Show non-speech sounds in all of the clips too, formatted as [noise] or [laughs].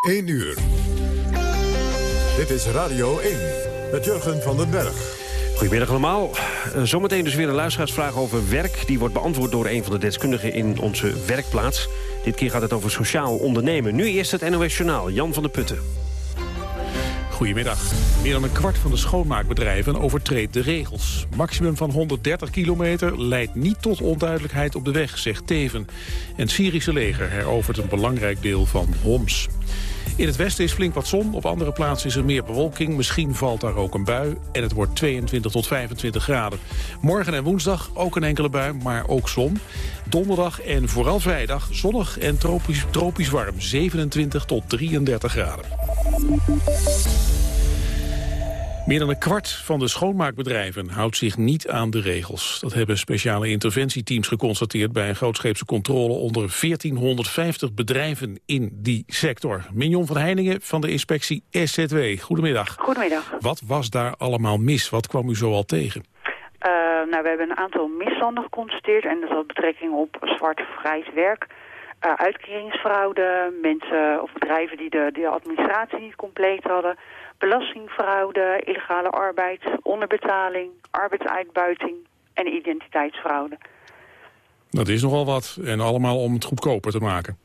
1 uur. Dit is Radio 1 met Jurgen van den Berg. Goedemiddag allemaal. Uh, zometeen dus weer een luisteraarsvraag over werk. Die wordt beantwoord door een van de deskundigen in onze werkplaats. Dit keer gaat het over sociaal ondernemen. Nu eerst het NOS Journaal. Jan van der Putten. Goedemiddag. Meer dan een kwart van de schoonmaakbedrijven overtreedt de regels. Maximum van 130 kilometer leidt niet tot onduidelijkheid op de weg, zegt Teven. En het Syrische leger herovert een belangrijk deel van Homs. In het westen is flink wat zon, op andere plaatsen is er meer bewolking. Misschien valt daar ook een bui en het wordt 22 tot 25 graden. Morgen en woensdag ook een enkele bui, maar ook zon. Donderdag en vooral vrijdag zonnig en tropisch, tropisch warm. 27 tot 33 graden. Meer dan een kwart van de schoonmaakbedrijven houdt zich niet aan de regels. Dat hebben speciale interventieteams geconstateerd bij een grootscheepse controle onder 1450 bedrijven in die sector. Mignon van Heiningen van de inspectie SZW. Goedemiddag. Goedemiddag. Wat was daar allemaal mis? Wat kwam u zo al tegen? Uh, nou, we hebben een aantal misstanden geconstateerd en dat had betrekking op zwart of grijs werk. Uh, uitkeringsfraude, mensen of bedrijven die de, de administratie niet compleet hadden belastingfraude, illegale arbeid, onderbetaling, arbeidsuitbuiting en identiteitsfraude. Dat is nogal wat. En allemaal om het goedkoper te maken.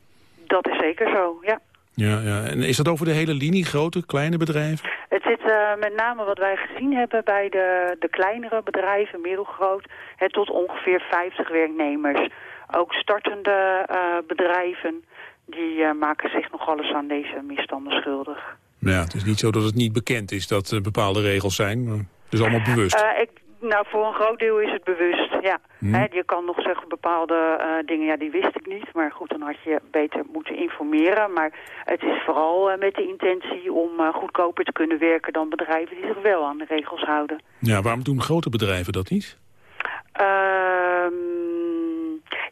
Dat is zeker zo, ja. Ja, ja. En is dat over de hele linie, grote, kleine bedrijven? Het zit uh, met name wat wij gezien hebben bij de, de kleinere bedrijven, middelgroot, het tot ongeveer 50 werknemers. Ook startende uh, bedrijven, die uh, maken zich nogal eens aan deze misstanden schuldig. Ja, het is niet zo dat het niet bekend is dat er bepaalde regels zijn. Het is allemaal bewust. Uh, ik, nou, voor een groot deel is het bewust, ja. Hm. je kan nog zeggen bepaalde uh, dingen, ja, die wist ik niet. Maar goed, dan had je beter moeten informeren. Maar het is vooral uh, met de intentie om goedkoper te kunnen werken dan bedrijven die zich wel aan de regels houden. Ja, waarom doen grote bedrijven dat niet? Ehm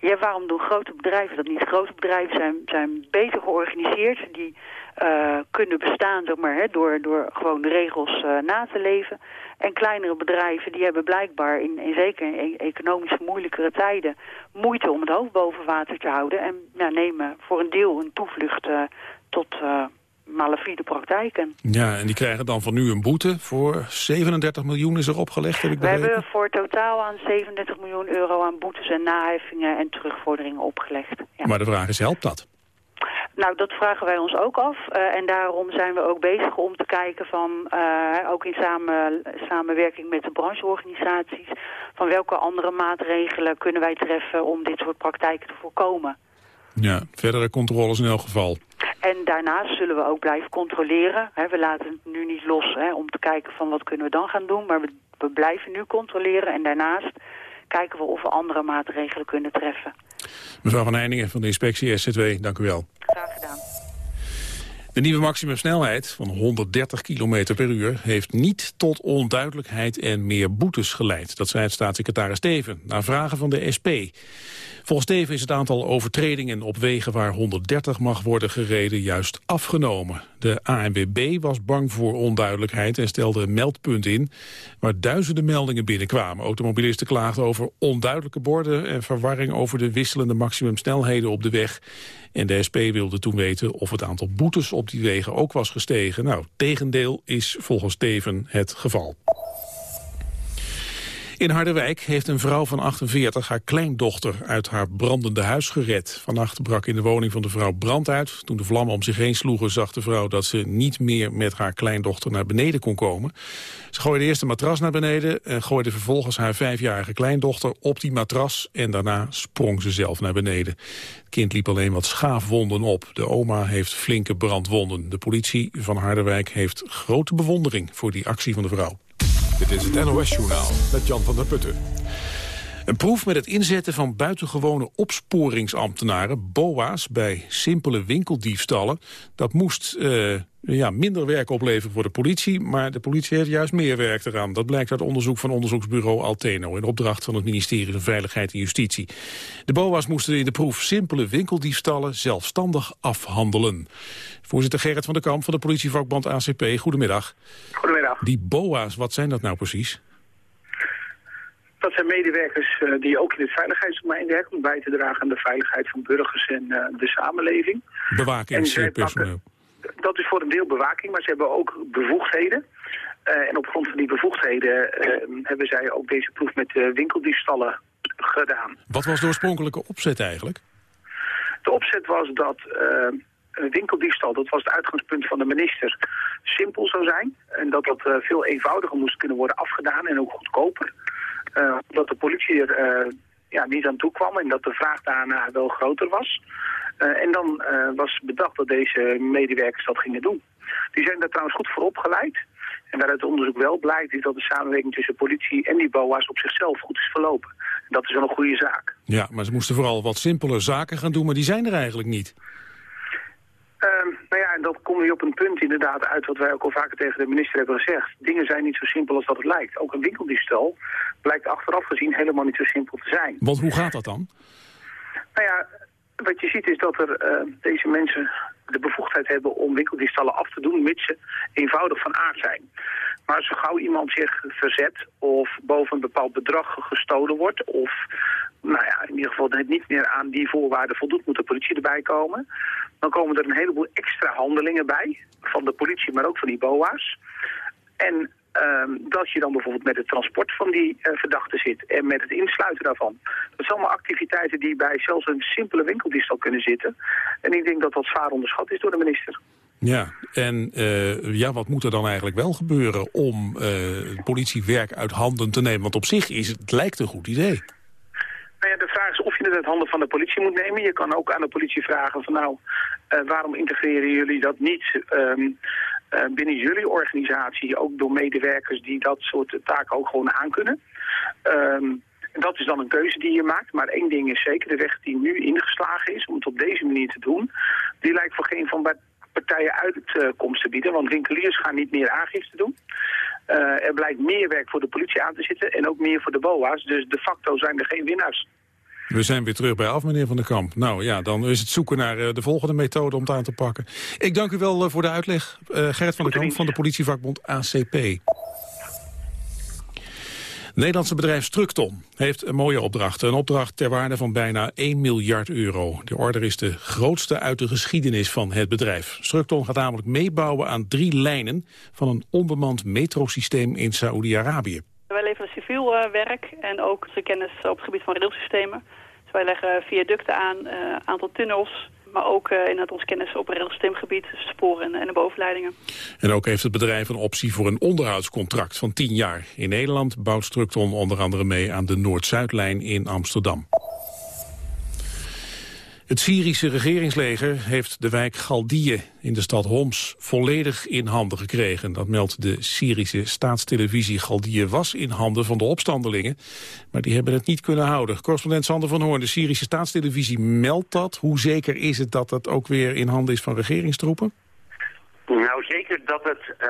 ja, waarom doen grote bedrijven dat niet? Grote bedrijven zijn, zijn beter georganiseerd. Die uh, kunnen bestaan zeg maar, hè, door, door gewoon de regels uh, na te leven. En kleinere bedrijven die hebben blijkbaar in, in zeker in economisch moeilijkere tijden moeite om het hoofd boven water te houden. En ja, nemen voor een deel een toevlucht uh, tot malafide praktijken. Ja, en die krijgen dan van nu een boete voor 37 miljoen is er opgelegd, heb ik We hebben voor totaal aan 37 miljoen euro aan boetes en naheffingen en terugvorderingen opgelegd. Ja. Maar de vraag is, helpt dat? Nou, dat vragen wij ons ook af. Uh, en daarom zijn we ook bezig om te kijken van, uh, ook in samen, samenwerking met de brancheorganisaties, van welke andere maatregelen kunnen wij treffen om dit soort praktijken te voorkomen. Ja, verdere controles in elk geval. En daarnaast zullen we ook blijven controleren. we laten het nu niet los om te kijken van wat kunnen we dan gaan doen. Maar we, we blijven nu controleren en daarnaast kijken we of we andere maatregelen kunnen treffen. Mevrouw Van Heiningen van de inspectie SZW, dank u wel. Graag gedaan. De nieuwe maximumsnelheid van 130 km per uur heeft niet tot onduidelijkheid en meer boetes geleid. Dat zei het staatssecretaris Steven, na vragen van de SP. Volgens Steven is het aantal overtredingen op wegen waar 130 mag worden gereden juist afgenomen. De ANWB was bang voor onduidelijkheid en stelde een meldpunt in waar duizenden meldingen binnenkwamen. Automobilisten klaagden over onduidelijke borden en verwarring over de wisselende maximumsnelheden op de weg. En de SP wilde toen weten of het aantal boetes op die wegen ook was gestegen. Nou, tegendeel is volgens Steven het geval. In Harderwijk heeft een vrouw van 48 haar kleindochter uit haar brandende huis gered. Vannacht brak in de woning van de vrouw brand uit. Toen de vlammen om zich heen sloegen zag de vrouw dat ze niet meer met haar kleindochter naar beneden kon komen. Ze gooide eerst een matras naar beneden en gooide vervolgens haar vijfjarige kleindochter op die matras. En daarna sprong ze zelf naar beneden. Het kind liep alleen wat schaafwonden op. De oma heeft flinke brandwonden. De politie van Harderwijk heeft grote bewondering voor die actie van de vrouw. Dit is het NOS-journaal met Jan van der Putten. Een proef met het inzetten van buitengewone opsporingsambtenaren, BOA's, bij simpele winkeldiefstallen, dat moest uh, ja, minder werk opleveren voor de politie, maar de politie heeft juist meer werk eraan. Dat blijkt uit onderzoek van onderzoeksbureau Alteno in opdracht van het ministerie van Veiligheid en Justitie. De BOA's moesten in de proef simpele winkeldiefstallen zelfstandig afhandelen. Voorzitter Gerrit van der Kamp van de politievakbond ACP, goedemiddag. Goedemiddag. Die BOA's, wat zijn dat nou precies? Dat zijn medewerkers uh, die ook in het veiligheidsdomein werken... om bij te dragen aan de veiligheid van burgers en uh, de samenleving. Bewakingspersoneel. dat is voor een deel bewaking, maar ze hebben ook bevoegdheden. Uh, en op grond van die bevoegdheden uh, hebben zij ook deze proef met winkeldiefstallen gedaan. Wat was de oorspronkelijke opzet eigenlijk? De opzet was dat een winkeldiefstal, dat was het uitgangspunt van de minister, simpel zou zijn. En dat dat veel eenvoudiger moest kunnen worden afgedaan en ook goedkoper. Omdat de politie er ja, niet aan toe kwam en dat de vraag daarna wel groter was. Uh, en dan was bedacht dat deze medewerkers dat gingen doen. Die zijn daar trouwens goed voor opgeleid. En waaruit het onderzoek wel blijkt, is dat de samenwerking tussen politie en die BOA's op zichzelf goed is verlopen. En dat is wel een goede zaak. Ja, maar ze moesten vooral wat simpele zaken gaan doen, maar die zijn er eigenlijk niet. Dat komt weer op een punt inderdaad uit wat wij ook al vaker tegen de minister hebben gezegd. Dingen zijn niet zo simpel als dat het lijkt. Ook een winkeldiefstal blijkt achteraf gezien helemaal niet zo simpel te zijn. Want hoe gaat dat dan? Nou ja, wat je ziet is dat er uh, deze mensen de bevoegdheid hebben om winkeldiefstallen af te doen, mits ze eenvoudig van aard zijn. Maar zo gauw iemand zich verzet of boven een bepaald bedrag gestolen wordt... of nou ja, in ieder geval het niet meer aan die voorwaarden voldoet, moet de politie erbij komen. Dan komen er een heleboel extra handelingen bij, van de politie, maar ook van die BOA's. En Um, dat je dan bijvoorbeeld met het transport van die uh, verdachten zit en met het insluiten daarvan. Dat zijn allemaal activiteiten die bij zelfs een simpele winkeldiefstal kunnen zitten. En ik denk dat dat zwaar onderschat is door de minister. Ja, en uh, ja, wat moet er dan eigenlijk wel gebeuren om uh, politiewerk uit handen te nemen? Want op zich is het, lijkt een goed idee. Nou ja, de vraag is of je het uit handen van de politie moet nemen. Je kan ook aan de politie vragen van nou, uh, waarom integreren jullie dat niet uh, binnen jullie organisatie, ook door medewerkers die dat soort taken ook gewoon aankunnen. Um, dat is dan een keuze die je maakt. Maar één ding is zeker, de weg die nu ingeslagen is om het op deze manier te doen, die lijkt voor geen van partijen uitkomst te bieden. Want winkeliers gaan niet meer aangifte doen. Uh, er blijkt meer werk voor de politie aan te zitten en ook meer voor de BOA's. Dus de facto zijn er geen winnaars. We zijn weer terug bij af, meneer Van der Kamp. Nou ja, dan is het zoeken naar uh, de volgende methode om het aan te pakken. Ik dank u wel uh, voor de uitleg. Gerrit van der Kamp van de politievakbond ACP. Nederlandse bedrijf Structon heeft een mooie opdracht. Een opdracht ter waarde van bijna 1 miljard euro. De order is de grootste uit de geschiedenis van het bedrijf. Structon gaat namelijk meebouwen aan drie lijnen... van een onbemand metrosysteem in Saoedi-Arabië. Wij leveren civiel uh, werk en ook zijn kennis op het gebied van railsystemen. Dus wij leggen viaducten aan, een uh, aantal tunnels, maar ook uh, inderdaad ons kennis op railsysteemgebied, sporen en de bovenleidingen. En ook heeft het bedrijf een optie voor een onderhoudscontract van 10 jaar. In Nederland bouwt Structon onder andere mee aan de Noord-Zuidlijn in Amsterdam. Het Syrische regeringsleger heeft de wijk Galdië in de stad Homs volledig in handen gekregen. Dat meldt de Syrische staatstelevisie. Galdië was in handen van de opstandelingen, maar die hebben het niet kunnen houden. Correspondent Sander van Hoorn, de Syrische staatstelevisie meldt dat. Hoe zeker is het dat dat ook weer in handen is van regeringstroepen? Nou, zeker dat het uh,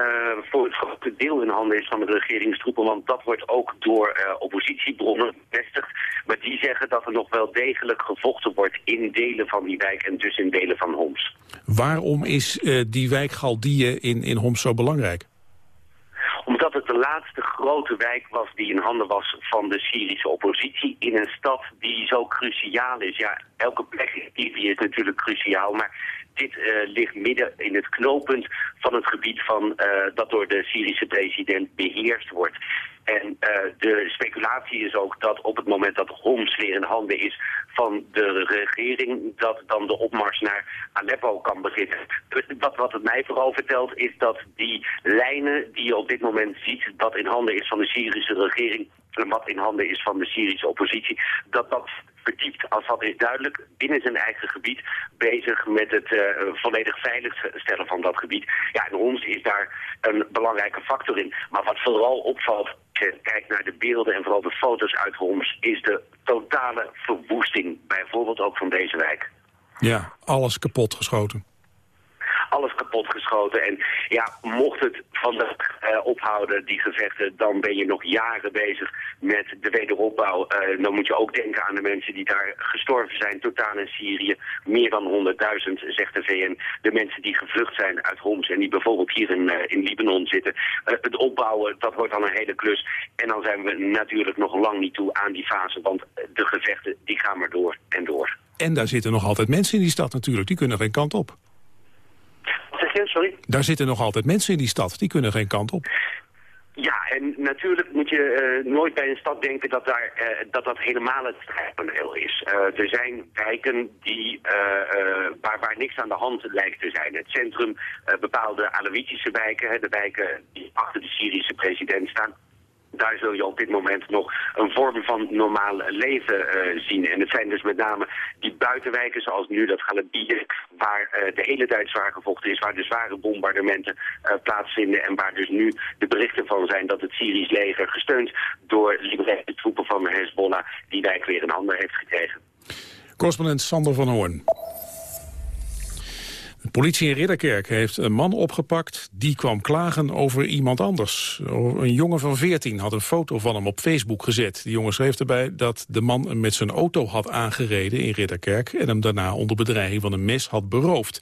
voor het grote deel in handen is van de regeringstroepen, want dat wordt ook door uh, oppositiebronnen bevestigd. Maar die zeggen dat er nog wel degelijk gevochten wordt in delen van die wijk en dus in delen van Homs. Waarom is uh, die wijk Galdië in, in Homs zo belangrijk? Omdat het de laatste grote wijk was die in handen was van de Syrische oppositie in een stad die zo cruciaal is. Ja, elke plek in Syrië is natuurlijk cruciaal, maar dit uh, ligt midden in het knooppunt van het gebied van, uh, dat door de Syrische president beheerst wordt. En uh, de speculatie is ook dat op het moment dat Homs weer in handen is van de regering, dat dan de opmars naar Aleppo kan beginnen. Wat, wat het mij vooral vertelt is dat die lijnen die je op dit moment ziet, dat in handen is van de Syrische regering, en wat in handen is van de Syrische oppositie, dat dat verdiept, als dat is duidelijk, binnen zijn eigen gebied bezig met het uh, volledig veiligstellen van dat gebied. Ja, en ons is daar een belangrijke factor in. Maar wat vooral opvalt, kijkt naar de beelden en vooral de foto's uit Homs, is de totale verwoesting, bijvoorbeeld ook van deze wijk. Ja, alles kapot geschoten kapotgeschoten. En ja, mocht het vandaag uh, ophouden, die gevechten, dan ben je nog jaren bezig met de wederopbouw. Uh, dan moet je ook denken aan de mensen die daar gestorven zijn, totaal in Syrië. Meer dan 100.000, zegt de VN. De mensen die gevlucht zijn uit Homs en die bijvoorbeeld hier in, uh, in Libanon zitten. het opbouwen, dat wordt dan een hele klus. En dan zijn we natuurlijk nog lang niet toe aan die fase, want de gevechten die gaan maar door en door. En daar zitten nog altijd mensen in die stad natuurlijk, die kunnen geen kant op zeg je? Sorry? Daar zitten nog altijd mensen in die stad. Die kunnen geen kant op. Ja, en natuurlijk moet je uh, nooit bij een stad denken dat daar, uh, dat, dat helemaal het strijdpaneel is. Uh, er zijn wijken die, waar, waar niks aan de hand lijkt te zijn. Het centrum, bepaalde Alawitische wijken, hè, de wijken die achter de Syrische president staan daar zul je op dit moment nog een vorm van normaal leven uh, zien. En het zijn dus met name die buitenwijken zoals nu dat Galabier, waar uh, de hele tijd zwaar gevochten is, waar de zware bombardementen uh, plaatsvinden en waar dus nu de berichten van zijn dat het Syrisch leger gesteund door liberale troepen van Hezbollah die wijk weer in handen heeft gekregen. Correspondent Sander van Hoorn. De politie in Ridderkerk heeft een man opgepakt... die kwam klagen over iemand anders. Een jongen van 14 had een foto van hem op Facebook gezet. Die jongen schreef erbij dat de man hem met zijn auto had aangereden in Ridderkerk... en hem daarna onder bedreiging van een mes had beroofd.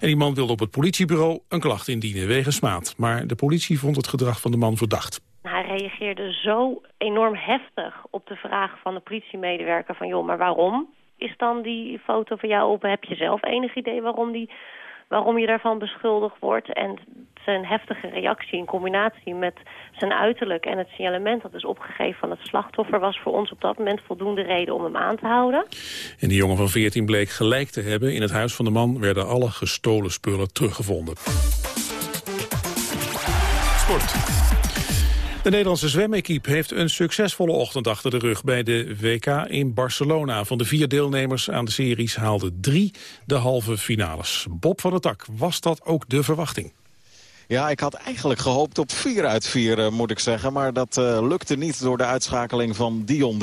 En die man wilde op het politiebureau een klacht indienen wegens smaad. Maar de politie vond het gedrag van de man verdacht. Hij reageerde zo enorm heftig op de vraag van de politiemedewerker van... joh, maar waarom? is dan die foto van jou op? Heb je zelf enig idee waarom, die, waarom je daarvan beschuldigd wordt? En zijn heftige reactie in combinatie met zijn uiterlijk en het signalement dat is opgegeven van het slachtoffer... was voor ons op dat moment voldoende reden om hem aan te houden. En die jongen van 14 bleek gelijk te hebben. In het huis van de man werden alle gestolen spullen teruggevonden. Sport. De Nederlandse zwemequipe heeft een succesvolle ochtend achter de rug bij de WK in Barcelona. Van de vier deelnemers aan de series haalden drie de halve finales. Bob van der Tak, was dat ook de verwachting? Ja, ik had eigenlijk gehoopt op 4 uit 4, uh, moet ik zeggen. Maar dat uh, lukte niet door de uitschakeling van Dion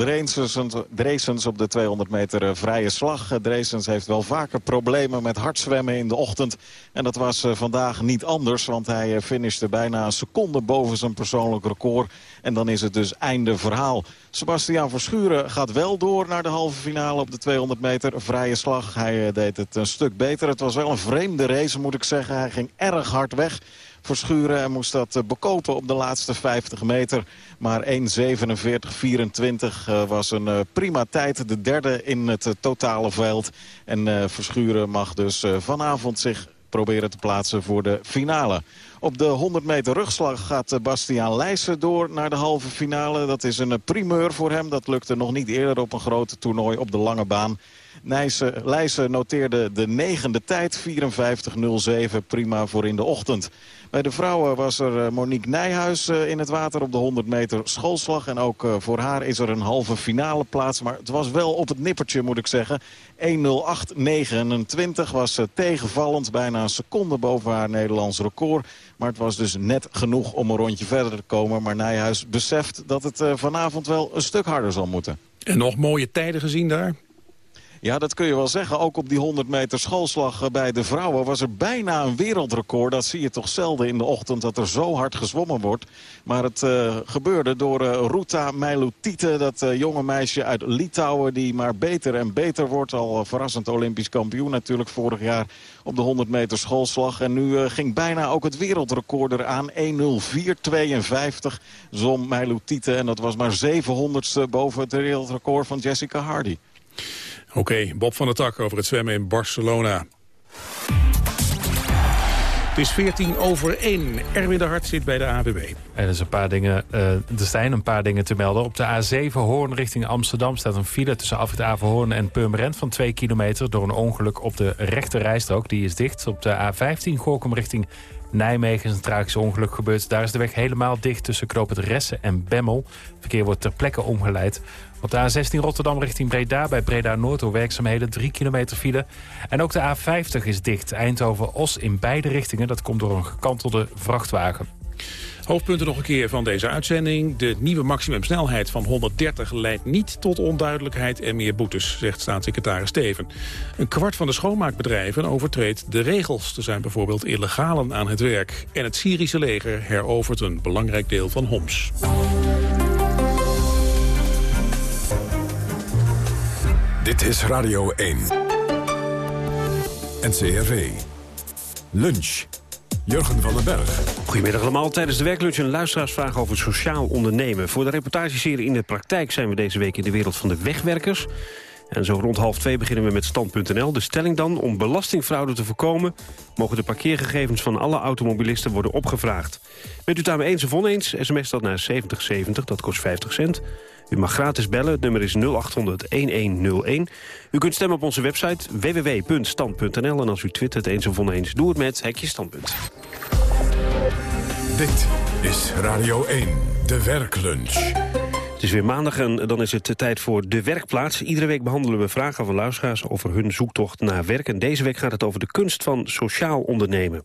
Dreesens op de 200 meter uh, vrije slag. Dreesens heeft wel vaker problemen met hardzwemmen in de ochtend. En dat was vandaag niet anders, want hij finishte bijna een seconde boven zijn persoonlijk record. En dan is het dus einde verhaal. Sebastiaan Verschuren gaat wel door naar de halve finale op de 200 meter vrije slag. Hij deed het een stuk beter. Het was wel een vreemde race, moet ik zeggen. Hij ging erg hard weg verschuren en moest dat eh, bekopen op de laatste 50 meter. Maar 1.47.24 uh, was een prima tijd. De derde in het totale veld. En Verschuren mag dus vanavond zich proberen te plaatsen voor de finale. Op de 100 meter rugslag gaat Bastiaan Leijsen door naar de halve finale. Dat is een primeur voor hem. Dat lukte nog niet eerder op een grote toernooi op de lange baan. Leijsen noteerde de negende tijd, 54.07, prima voor in de ochtend. Bij de vrouwen was er eh, Monique Nijhuis eh, in het water op de 100 meter schoolslag. En ook eh, voor haar is er een halve finale plaats. Maar het was wel op het nippertje, moet ik zeggen. 1.08.29 was tegenvallend. Bijna een seconde boven haar Nederlands record. Maar het was dus net genoeg om een rondje verder te komen. Maar Nijhuis beseft dat het vanavond wel een stuk harder zal moeten. En nog mooie tijden gezien daar? Ja, dat kun je wel zeggen. Ook op die 100 meter schoolslag eh, bij de vrouwen was er bijna een wereldrecord. Dat zie je toch zelden in de ochtend dat er zo hard gezwommen wordt. Maar het uh, gebeurde door uh, Ruta Meilutite, dat jonge meisje uit Litouwen... die maar beter en beter wordt. Al verrassend Olympisch kampioen natuurlijk vorig jaar op de 100 meter schoolslag. En nu ging bijna ook het wereldrecord eraan. 1.04.52 zwom Meilutite. En dat was maar 700ste boven het wereldrecord van Jessica Hardy. Oké, Bob van der Tak over het zwemmen in Barcelona. Het is 14 over 1. Erwin de Hart zit bij de AWB. Er, is een paar dingen, uh, er zijn een paar dingen te melden. Op de A7 Hoorn richting Amsterdam staat een file tussen Afrit Averhoorn en Purmerend van 2 kilometer door een ongeluk op de rechte rijstrook. Die is dicht. Op de A15 Gorkum richting Nijmegen is een tragisch ongeluk gebeurd. Daar is de weg helemaal dicht tussen Knoop Ressen en Bemmel. Het verkeer wordt ter plekke omgeleid. Op de A16 Rotterdam richting Breda bij Breda Noord door werkzaamheden 3 kilometer file. En ook de A50 is dicht. Eindhoven-Os in beide richtingen. Dat komt door een gekantelde vrachtwagen. Hoofdpunten nog een keer van deze uitzending. De nieuwe maximumsnelheid van 130 leidt niet tot onduidelijkheid en meer boetes, zegt staatssecretaris Steven. Een kwart van de schoonmaakbedrijven overtreedt de regels. Er zijn bijvoorbeeld illegalen aan het werk. En het Syrische leger herovert een belangrijk deel van Homs. Dit is Radio 1. NCRV. Lunch. Jurgen van den Berg. Goedemiddag allemaal. Tijdens de werklunch een luisteraarsvraag over sociaal ondernemen. Voor de reportageserie In de Praktijk zijn we deze week in de wereld van de wegwerkers. En zo rond half twee beginnen we met stand.nl. De stelling dan, om belastingfraude te voorkomen... mogen de parkeergegevens van alle automobilisten worden opgevraagd. Bent u daarmee eens of oneens, sms dat naar 7070, dat kost 50 cent. U mag gratis bellen, het nummer is 0800-1101. U kunt stemmen op onze website www.stand.nl. En als u twittert eens of oneens, doe het met Hekje Standpunt. Dit is Radio 1, de werklunch. Het is weer maandag en dan is het tijd voor de werkplaats. Iedere week behandelen we vragen van luisteraars over hun zoektocht naar werk. En deze week gaat het over de kunst van sociaal ondernemen.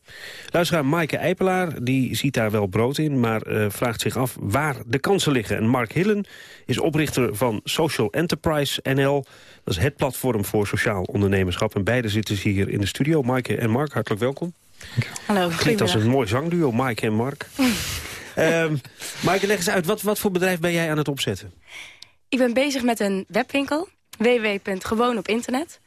Luisteraar Maaike Eipelaar die ziet daar wel brood in... maar uh, vraagt zich af waar de kansen liggen. En Mark Hillen is oprichter van Social Enterprise NL. Dat is het platform voor sociaal ondernemerschap. En beide zitten ze hier in de studio. Maaike en Mark, hartelijk welkom. Hallo, Klinkt als een mooi zangduo, Maaike en Mark. [laughs] Um, Maaike, leg eens uit, wat, wat voor bedrijf ben jij aan het opzetten? Ik ben bezig met een webwinkel, www.gewoon op internet.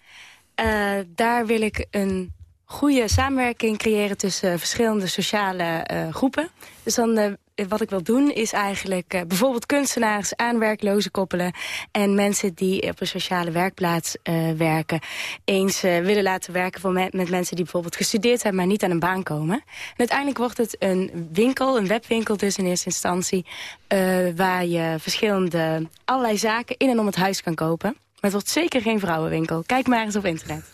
Uh, daar wil ik een goede samenwerking creëren tussen verschillende sociale uh, groepen. Dus dan uh, wat ik wil doen is eigenlijk uh, bijvoorbeeld kunstenaars aan werklozen koppelen... en mensen die op een sociale werkplaats uh, werken... eens willen laten werken voor me met mensen die bijvoorbeeld gestudeerd hebben... maar niet aan een baan komen. En uiteindelijk wordt het een winkel, een webwinkel dus in eerste instantie... waar je verschillende allerlei zaken in en om het huis kan kopen... Maar het wordt zeker geen vrouwenwinkel. Kijk maar eens op internet.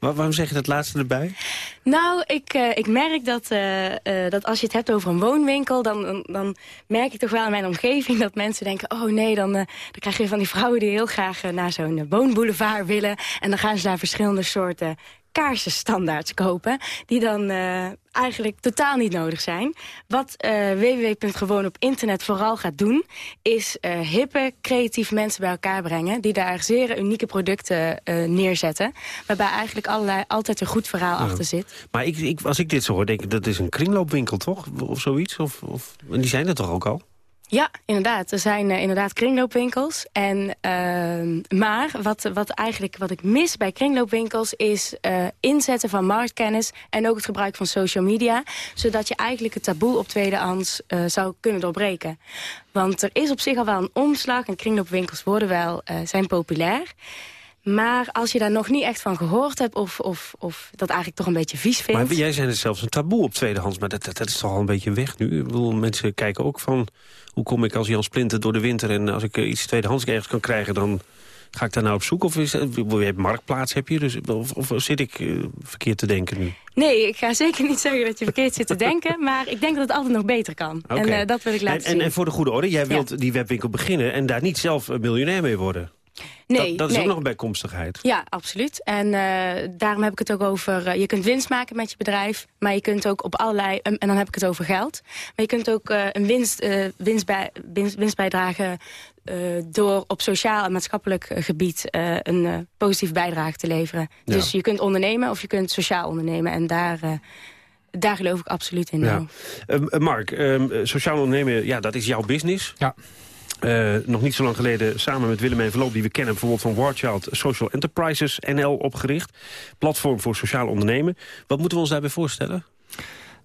Maar waarom zeg je dat laatste erbij? Nou, ik, uh, ik merk dat, uh, uh, dat als je het hebt over een woonwinkel... Dan, dan merk ik toch wel in mijn omgeving dat mensen denken... oh nee, dan, dan krijg je van die vrouwen die heel graag naar zo'n woonboulevard willen... en dan gaan ze daar verschillende soorten kaarsenstandaards kopen... die dan uh, eigenlijk totaal niet nodig zijn. Wat uh, www.gewoon op internet vooral gaat doen... is uh, hippe, creatief mensen bij elkaar brengen... die daar zeer unieke producten neerzetten... waarbij eigenlijk allerlei, altijd een goed verhaal ja. achter zit. Maar ik, ik, als ik dit zo hoor, denk ik dat is een kringloopwinkel, toch? Of zoiets? Of, of, die zijn er toch ook al? Ja, inderdaad. Er zijn uh, inderdaad kringloopwinkels. En, uh, maar wat, wat, eigenlijk, wat ik mis bij kringloopwinkels is uh, inzetten van marktkennis... en ook het gebruik van social media... zodat je eigenlijk het taboe op tweedehands uh, zou kunnen doorbreken. Want er is op zich al wel een omslag en kringloopwinkels worden wel, zijn populair... Maar als je daar nog niet echt van gehoord hebt... of, of, of dat eigenlijk toch een beetje vies vindt... Maar jij zei het zelfs een taboe op tweedehands. Maar dat, dat, dat is toch al een beetje weg nu? Ik bedoel, mensen kijken ook van... hoe kom ik als Jan Splinter door de winter... en als ik iets tweedehands ergens kan krijgen... dan ga ik daar nou op zoek? Of is het, je marktplaats, heb je dus, of, of zit ik uh, verkeerd te denken nu? Nee, ik ga zeker niet zeggen dat je verkeerd zit te denken... [laughs] maar ik denk dat het altijd nog beter kan. Okay. En uh, dat wil ik laten en, zien. En, en voor de goede orde, jij wilt ja. die webwinkel beginnen... en daar niet zelf miljonair mee worden? Nee, dat, dat is nee. ook nog een bijkomstigheid. Ja, absoluut. En uh, daarom heb ik het ook over... Uh, je kunt winst maken met je bedrijf, maar je kunt ook op allerlei... Um, en dan heb ik het over geld. Maar je kunt ook uh, een winst, winstbijdrage... door op sociaal en maatschappelijk gebied een positieve bijdrage te leveren. Ja. Dus je kunt ondernemen of je kunt sociaal ondernemen. En daar... daar geloof ik absoluut in. Ja. Mark, sociaal ondernemen, ja, dat is jouw business. Ja. Uh, nog niet zo lang geleden samen met Willemijn Verloop... die we kennen bijvoorbeeld van Warchild Social Enterprises NL opgericht. Platform voor sociaal ondernemen. Wat moeten we ons daarbij voorstellen?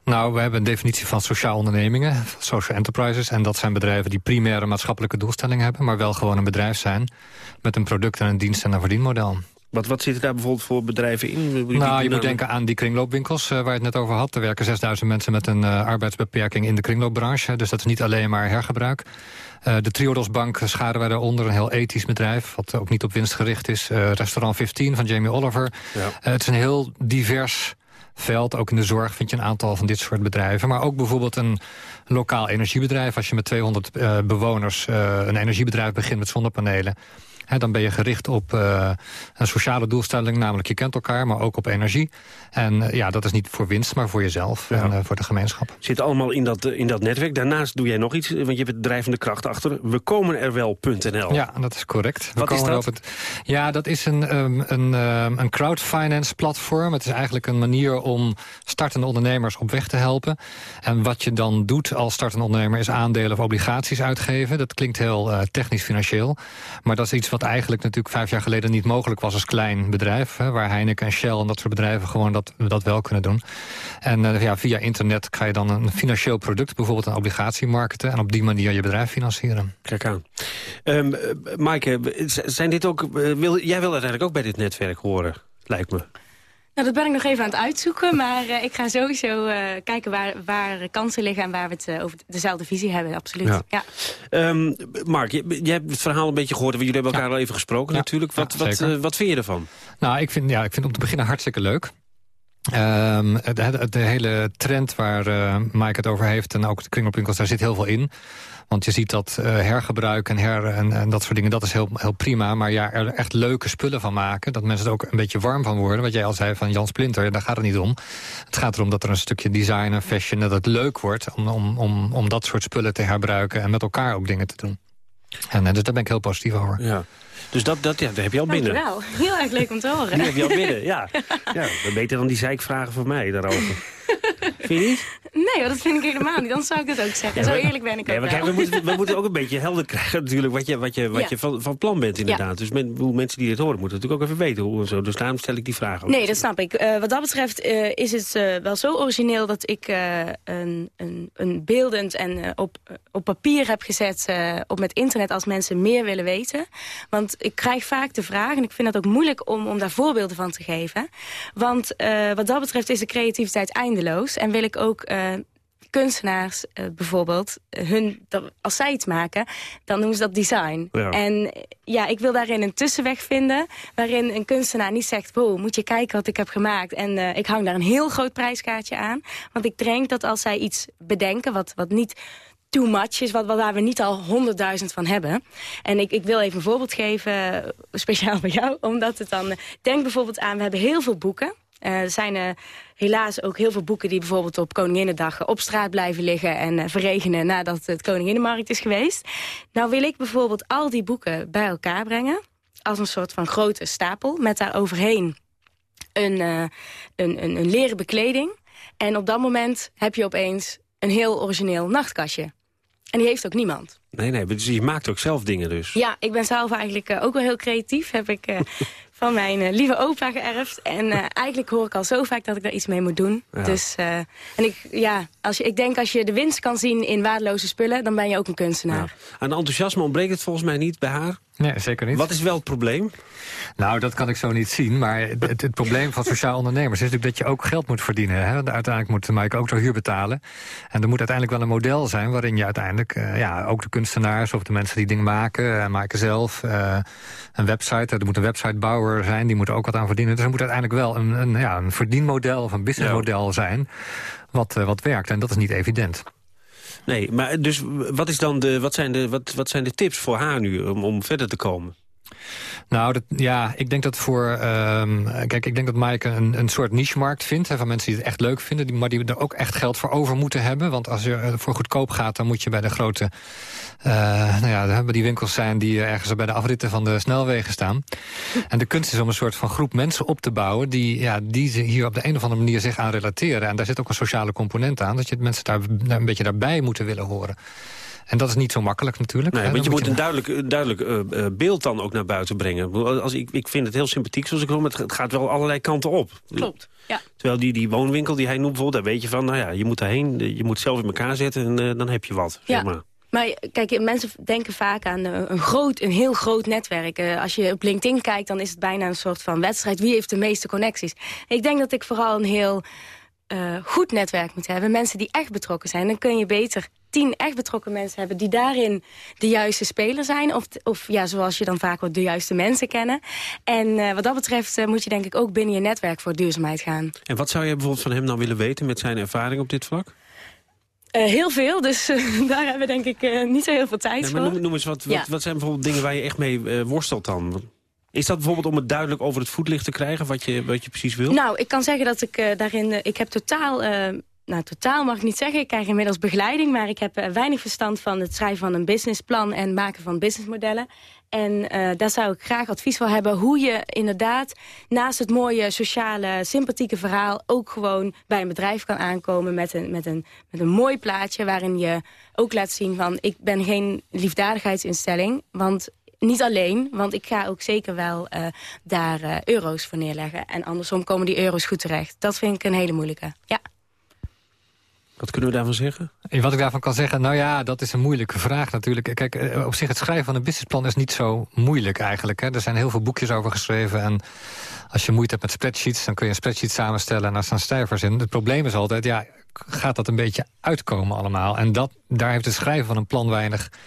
Nou, we hebben een definitie van sociaal ondernemingen, social enterprises. En dat zijn bedrijven die primaire maatschappelijke doelstellingen hebben... maar wel gewoon een bedrijf zijn met een product en een dienst en een verdienmodel. Wat, wat zitten daar bijvoorbeeld voor bedrijven in? Die nou, je moet denken aan die kringloopwinkels uh, waar je het net over had. Er werken 6000 mensen met een uh, arbeidsbeperking in de kringloopbranche. Dus dat is niet alleen maar hergebruik. Uh, de Triodos Bank scharen wij daaronder, een heel ethisch bedrijf... wat ook niet op winst gericht is. Restaurant 15 van Jamie Oliver. Ja. het is een heel divers veld. Ook in de zorg vind je een aantal van dit soort bedrijven. Maar ook bijvoorbeeld een lokaal energiebedrijf. Als je met 200 bewoners een energiebedrijf begint met zonnepanelen... He, dan ben je gericht op uh, een sociale doelstelling, namelijk je kent elkaar, maar ook op energie. En uh, ja, dat is niet voor winst, maar voor jezelf ja. en uh, voor de gemeenschap. Zit allemaal in dat, in dat netwerk. Daarnaast doe jij nog iets, want je hebt het drijvende kracht achter. We komen er wel.nl. Ja, dat is correct. We Wat is dat? Het, ja, dat is een, um, een, um, een crowdfinance platform. Het is eigenlijk een manier om startende ondernemers op weg te helpen. En wat je dan doet als startende ondernemer is aandelen of obligaties uitgeven. Dat klinkt heel technisch financieel, maar dat is iets wat eigenlijk natuurlijk vijf jaar geleden niet mogelijk was als klein bedrijf. Hè, waar Heineken en Shell en dat soort bedrijven gewoon dat, dat wel kunnen doen. En eh, ja, via internet ga je dan een financieel product, bijvoorbeeld een obligatie marketen. En op die manier je bedrijf financieren. Kijk aan. Um, Maaike, zijn dit ook, wil, jij wil uiteindelijk ook bij dit netwerk horen, lijkt me. Nou, dat ben ik nog even aan het uitzoeken. Maar uh, ik ga sowieso uh, kijken waar, waar kansen liggen... en waar we het uh, over dezelfde visie hebben, absoluut. Ja. ja. Um, Mark, je, je, hebt het verhaal een beetje gehoord. Jullie hebben elkaar ja. al even gesproken ja. natuurlijk. Wat, wat, wat vind je ervan? Nou, ik vind, ja, ik vind om te beginnen hartstikke leuk. Um, de, de, hele trend waar uh, Mike het over heeft... en ook de kringloopwinkels, daar zit heel veel in. Want je ziet dat uh, hergebruik en, her, en, en, dat soort dingen, dat is heel, heel prima. Maar ja, er echt leuke spullen van maken. Dat mensen er ook een beetje warm van worden. Wat jij al zei van Jan Splinter, daar gaat het niet om. Het gaat erom dat er een stukje design en fashion... dat het leuk wordt om, om, om, om dat soort spullen te herbruiken... en met elkaar ook dingen te doen. En, dus daar ben ik heel positief over. Ja. Dus dat, dat, ja, dat heb je al binnen. Dankjewel. Heel erg leuk om te horen. Die heb je al binnen, [laughs] ja. ja beter dan die zeikvragen van mij daarover. [laughs] Vind je niet? Nee, dat vind ik helemaal niet. Dan zou ik het ook zeggen. Ja, Zo eerlijk ben ik nee, ook kijk, we, moeten, we moeten ook een beetje helder krijgen natuurlijk wat je, wat je, wat ja. je van, van plan bent inderdaad. Ja. Dus men, hoe mensen die dit horen moeten natuurlijk ook even weten hoe en zo. Dus daarom stel ik die vraag ook. Nee, dat snap ik. Uh, wat dat betreft uh, is het uh, wel zo origineel dat ik een, een, een beeldend en op, op papier heb gezet op met internet als mensen meer willen weten. Want ik krijg vaak de vraag, en ik vind het ook moeilijk om, om daar voorbeelden van te geven. Want wat dat betreft is de creativiteit eindeloos. En wil ik ook kunstenaars uh, bijvoorbeeld, hun, als zij iets maken, dan noemen ze dat design. Ja. En ja, ik wil daarin een tussenweg vinden, waarin een kunstenaar niet zegt, wow, moet je kijken wat ik heb gemaakt. En uh, ik hang daar een heel groot prijskaartje aan. Want ik denk dat als zij iets bedenken, wat, wat niet too much is, wat, wat waar we niet al honderdduizend van hebben. En ik, ik wil even een voorbeeld geven, speciaal [laughs] voor jou, omdat het dan... Denk bijvoorbeeld aan, we hebben heel veel boeken. Uh, er zijn uh, helaas ook heel veel boeken die bijvoorbeeld op Koninginnedag op straat blijven liggen en uh, verregenen nadat het Koninginnenmarkt is geweest. Nou wil ik bijvoorbeeld al die boeken bij elkaar brengen als een soort van grote stapel met daar overheen een, een, een, een leren bekleding. En op dat moment heb je opeens een heel origineel nachtkastje. En die heeft ook niemand. Nee, nee, dus je maakt ook zelf dingen dus. Ja, ik ben zelf eigenlijk ook wel heel creatief. Heb ik [laughs] van mijn uh, lieve opa geërfd. En uh, eigenlijk hoor ik al zo vaak dat ik daar iets mee moet doen. Ja. Dus, uh, en ik, ja, als je, ik denk als je de winst kan zien in waardeloze spullen... dan ben je ook een kunstenaar. Ja. Aan enthousiasme ontbreekt het volgens mij niet bij haar. Nee, zeker niet. Wat is wel het probleem? Nou, dat kan ik zo niet zien. Maar het, het probleem van sociaal ondernemers is natuurlijk dat je ook geld moet verdienen. Hè? Uiteindelijk moet Mike ook de huur betalen. En er moet uiteindelijk wel een model zijn waarin je uiteindelijk... Uh, ja, ook de kunstenaars of de mensen die dingen maken, en maken zelf... Uh, een website, er moet een zijn, die moet er ook wat aan verdienen. Dus er moet uiteindelijk wel een, een, ja, een verdienmodel of een businessmodel zijn... Wat, uh, wat werkt, en dat is niet evident. Nee, maar dus wat, is dan de, wat, zijn, de, wat, wat zijn de tips voor haar nu om, om verder te komen? Nou, dat, ja, ik denk dat voor... Um, kijk, ik denk dat Maaike een, een soort niche-markt vindt... Hè, van mensen die het echt leuk vinden... Die, maar die er ook echt geld voor over moeten hebben. Want als je voor goedkoop gaat... dan moet je bij de grote... Uh, nou ja, bij die winkels zijn die ergens bij de afritten van de snelwegen staan. [laughs] En de kunst is om een soort van groep mensen op te bouwen... die, ja, die hier op de een of andere manier zich aan relateren. En daar zit ook een sociale component aan... dat je mensen daar een beetje daarbij moeten willen horen. En dat is niet zo makkelijk natuurlijk. Nee, want je moet een duidelijk, duidelijk uh, beeld dan ook naar buiten brengen. Als ik, ik vind het heel sympathiek zoals ik hoor, maar het gaat wel allerlei kanten op. Klopt, ja. Terwijl die, die woonwinkel die hij noemt bijvoorbeeld, daar weet je van... nou ja, je moet daarheen, je moet zelf in elkaar zetten en uh, dan heb je wat. Ja. Zeg maar. Maar kijk, mensen denken vaak aan een, groot, een heel groot netwerk. Als je op LinkedIn kijkt, dan is het bijna een soort van wedstrijd. Wie heeft de meeste connecties? Ik denk dat ik vooral een heel uh, goed netwerk moet hebben. Mensen die echt betrokken zijn. Dan kun je beter tien echt betrokken mensen hebben... die daarin de juiste speler zijn. Of, of ja, zoals je dan vaak wordt, de juiste mensen kennen. En uh, wat dat betreft uh, moet je denk ik ook binnen je netwerk voor duurzaamheid gaan. En wat zou je bijvoorbeeld van hem dan willen weten met zijn ervaring op dit vlak? Uh, heel veel, dus [laughs] daar hebben we denk ik niet zo heel veel tijd nee, maar voor. Noem, noem eens, wat, ja. wat, wat, zijn bijvoorbeeld dingen waar je echt mee worstelt dan? Is dat bijvoorbeeld om het duidelijk over het voetlicht te krijgen, wat je, wat je precies wil? Nou, ik kan zeggen dat ik daarin, ik heb totaal nou, totaal mag ik niet zeggen. Ik krijg inmiddels begeleiding, maar ik heb weinig verstand van het schrijven van een businessplan en maken van businessmodellen. En daar zou ik graag advies voor hebben hoe je inderdaad naast het mooie, sociale, sympathieke verhaal ook gewoon bij een bedrijf kan aankomen met een, met een, met een mooi plaatje waarin je ook laat zien van ik ben geen liefdadigheidsinstelling, want niet alleen, want ik ga ook zeker wel daar euro's voor neerleggen. En andersom komen die euro's goed terecht. Dat vind ik een hele moeilijke, ja. Wat kunnen we daarvan zeggen? Wat ik daarvan kan zeggen? Nou ja, dat is een moeilijke vraag natuurlijk. Kijk, eh, op zich het schrijven van een businessplan is niet zo moeilijk eigenlijk. Hè. Er zijn heel veel boekjes over geschreven. En als je moeite hebt met spreadsheets, dan kun je een spreadsheet samenstellen... en daar staan cijfers in. Het probleem is altijd, ja, gaat dat een beetje uitkomen allemaal? En dat, daar heeft het schrijven van een plan weinig eh,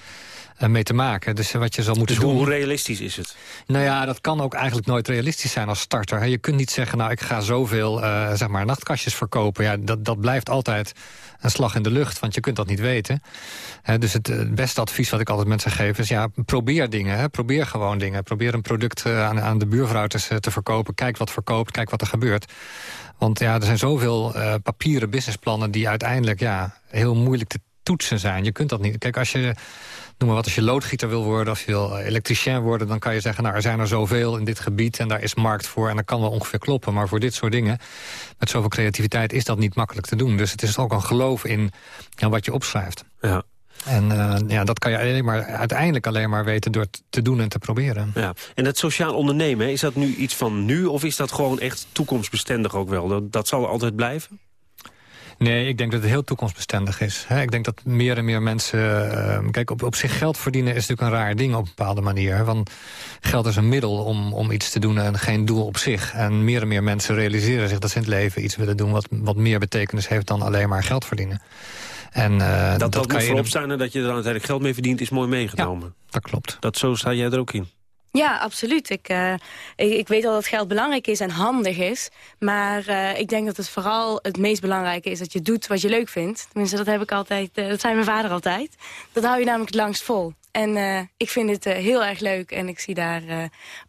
mee te maken. Dus wat je zal moeten dus doen... hoe realistisch is het? Nou ja, dat kan ook eigenlijk nooit realistisch zijn als starter. Je kunt niet zeggen, nou, ik ga zoveel uh, zeg maar, nachtkastjes verkopen. Ja, dat, dat blijft altijd een slag in de lucht, want je kunt dat niet weten. dus het, beste advies wat ik altijd mensen geef is... ja, probeer dingen, probeer gewoon dingen. Probeer een product eh, aan, aan de buurvrouw te, te verkopen. Kijk wat verkoopt, kijk wat er gebeurt. Want ja, er zijn zoveel papieren businessplannen... die uiteindelijk ja, heel moeilijk te toetsen zijn. Je kunt dat niet. Kijk, als je noem maar wat, als je loodgieter wil worden, als je wil eh, elektricien worden... dan kan je zeggen, nou, er zijn er zoveel in dit gebied en daar is markt voor... en dat kan wel ongeveer kloppen. Maar voor dit soort dingen, met zoveel creativiteit, is dat niet makkelijk te doen. Dus het is ook een geloof in ja, wat je opschrijft. Ja. En uh, ja, dat kan je alleen maar, uiteindelijk alleen maar weten door te doen en te proberen. Ja. En het sociaal ondernemen, is dat nu iets van nu... of is dat gewoon echt toekomstbestendig ook wel? Dat, dat zal altijd blijven? Nee, ik denk dat het heel toekomstbestendig is. ik denk dat meer en meer mensen... Ehm, kijk, op, op zich geld verdienen is natuurlijk een raar ding op een bepaalde manier. Want geld is een middel om, om iets te doen en geen doel op zich. En meer en meer mensen realiseren zich dat ze in het leven iets willen doen... wat, wat meer betekenis heeft dan alleen maar geld verdienen. En, uh, dat, dat, dat kan je voorop staan en dat je er dan uiteindelijk geld mee verdient... is mooi meegenomen. Ja, dat klopt. Dat, zo sta jij er ook in. Ja, absoluut. Ik, uh, ik, ik, weet al dat geld belangrijk is en handig is. Maar uh, ik denk dat het vooral het meest belangrijke is dat je doet wat je leuk vindt. Tenminste, dat heb ik altijd. Uh, dat zei mijn vader altijd. Dat hou je namelijk het langst vol. En ik vind het heel erg leuk. En ik zie daar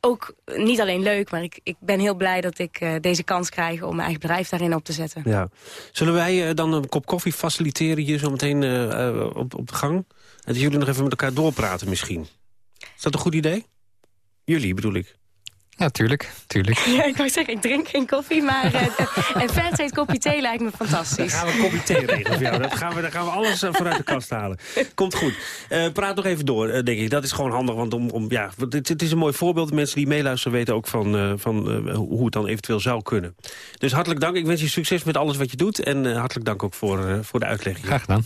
ook niet alleen leuk, maar ik, ik ben heel blij dat ik deze kans krijg om mijn eigen bedrijf daarin op te zetten. Ja. Zullen wij dan een kop koffie faciliteren hier zo meteen op, op de gang? En dat jullie nog even met elkaar doorpraten misschien. Is dat een goed idee? Jullie bedoel ik. Ja, tuurlijk. tuurlijk. Ja, ik wou zeggen, ik drink geen koffie, maar [laughs] uh, en vet heet kopje thee lijkt me fantastisch. Dan gaan we een kopje thee regelen voor jou. Dat gaan we, dan gaan we alles uh, vooruit de kast halen. Komt goed. Uh, praat nog even door, denk ik. Dat is gewoon handig, want om, om, ja, het, het is een mooi voorbeeld. Mensen die meeluisteren weten ook van, van hoe het dan eventueel zou kunnen. Dus hartelijk dank. Ik wens je succes met alles wat je doet. En hartelijk dank ook voor, voor de uitleg. Graag gedaan.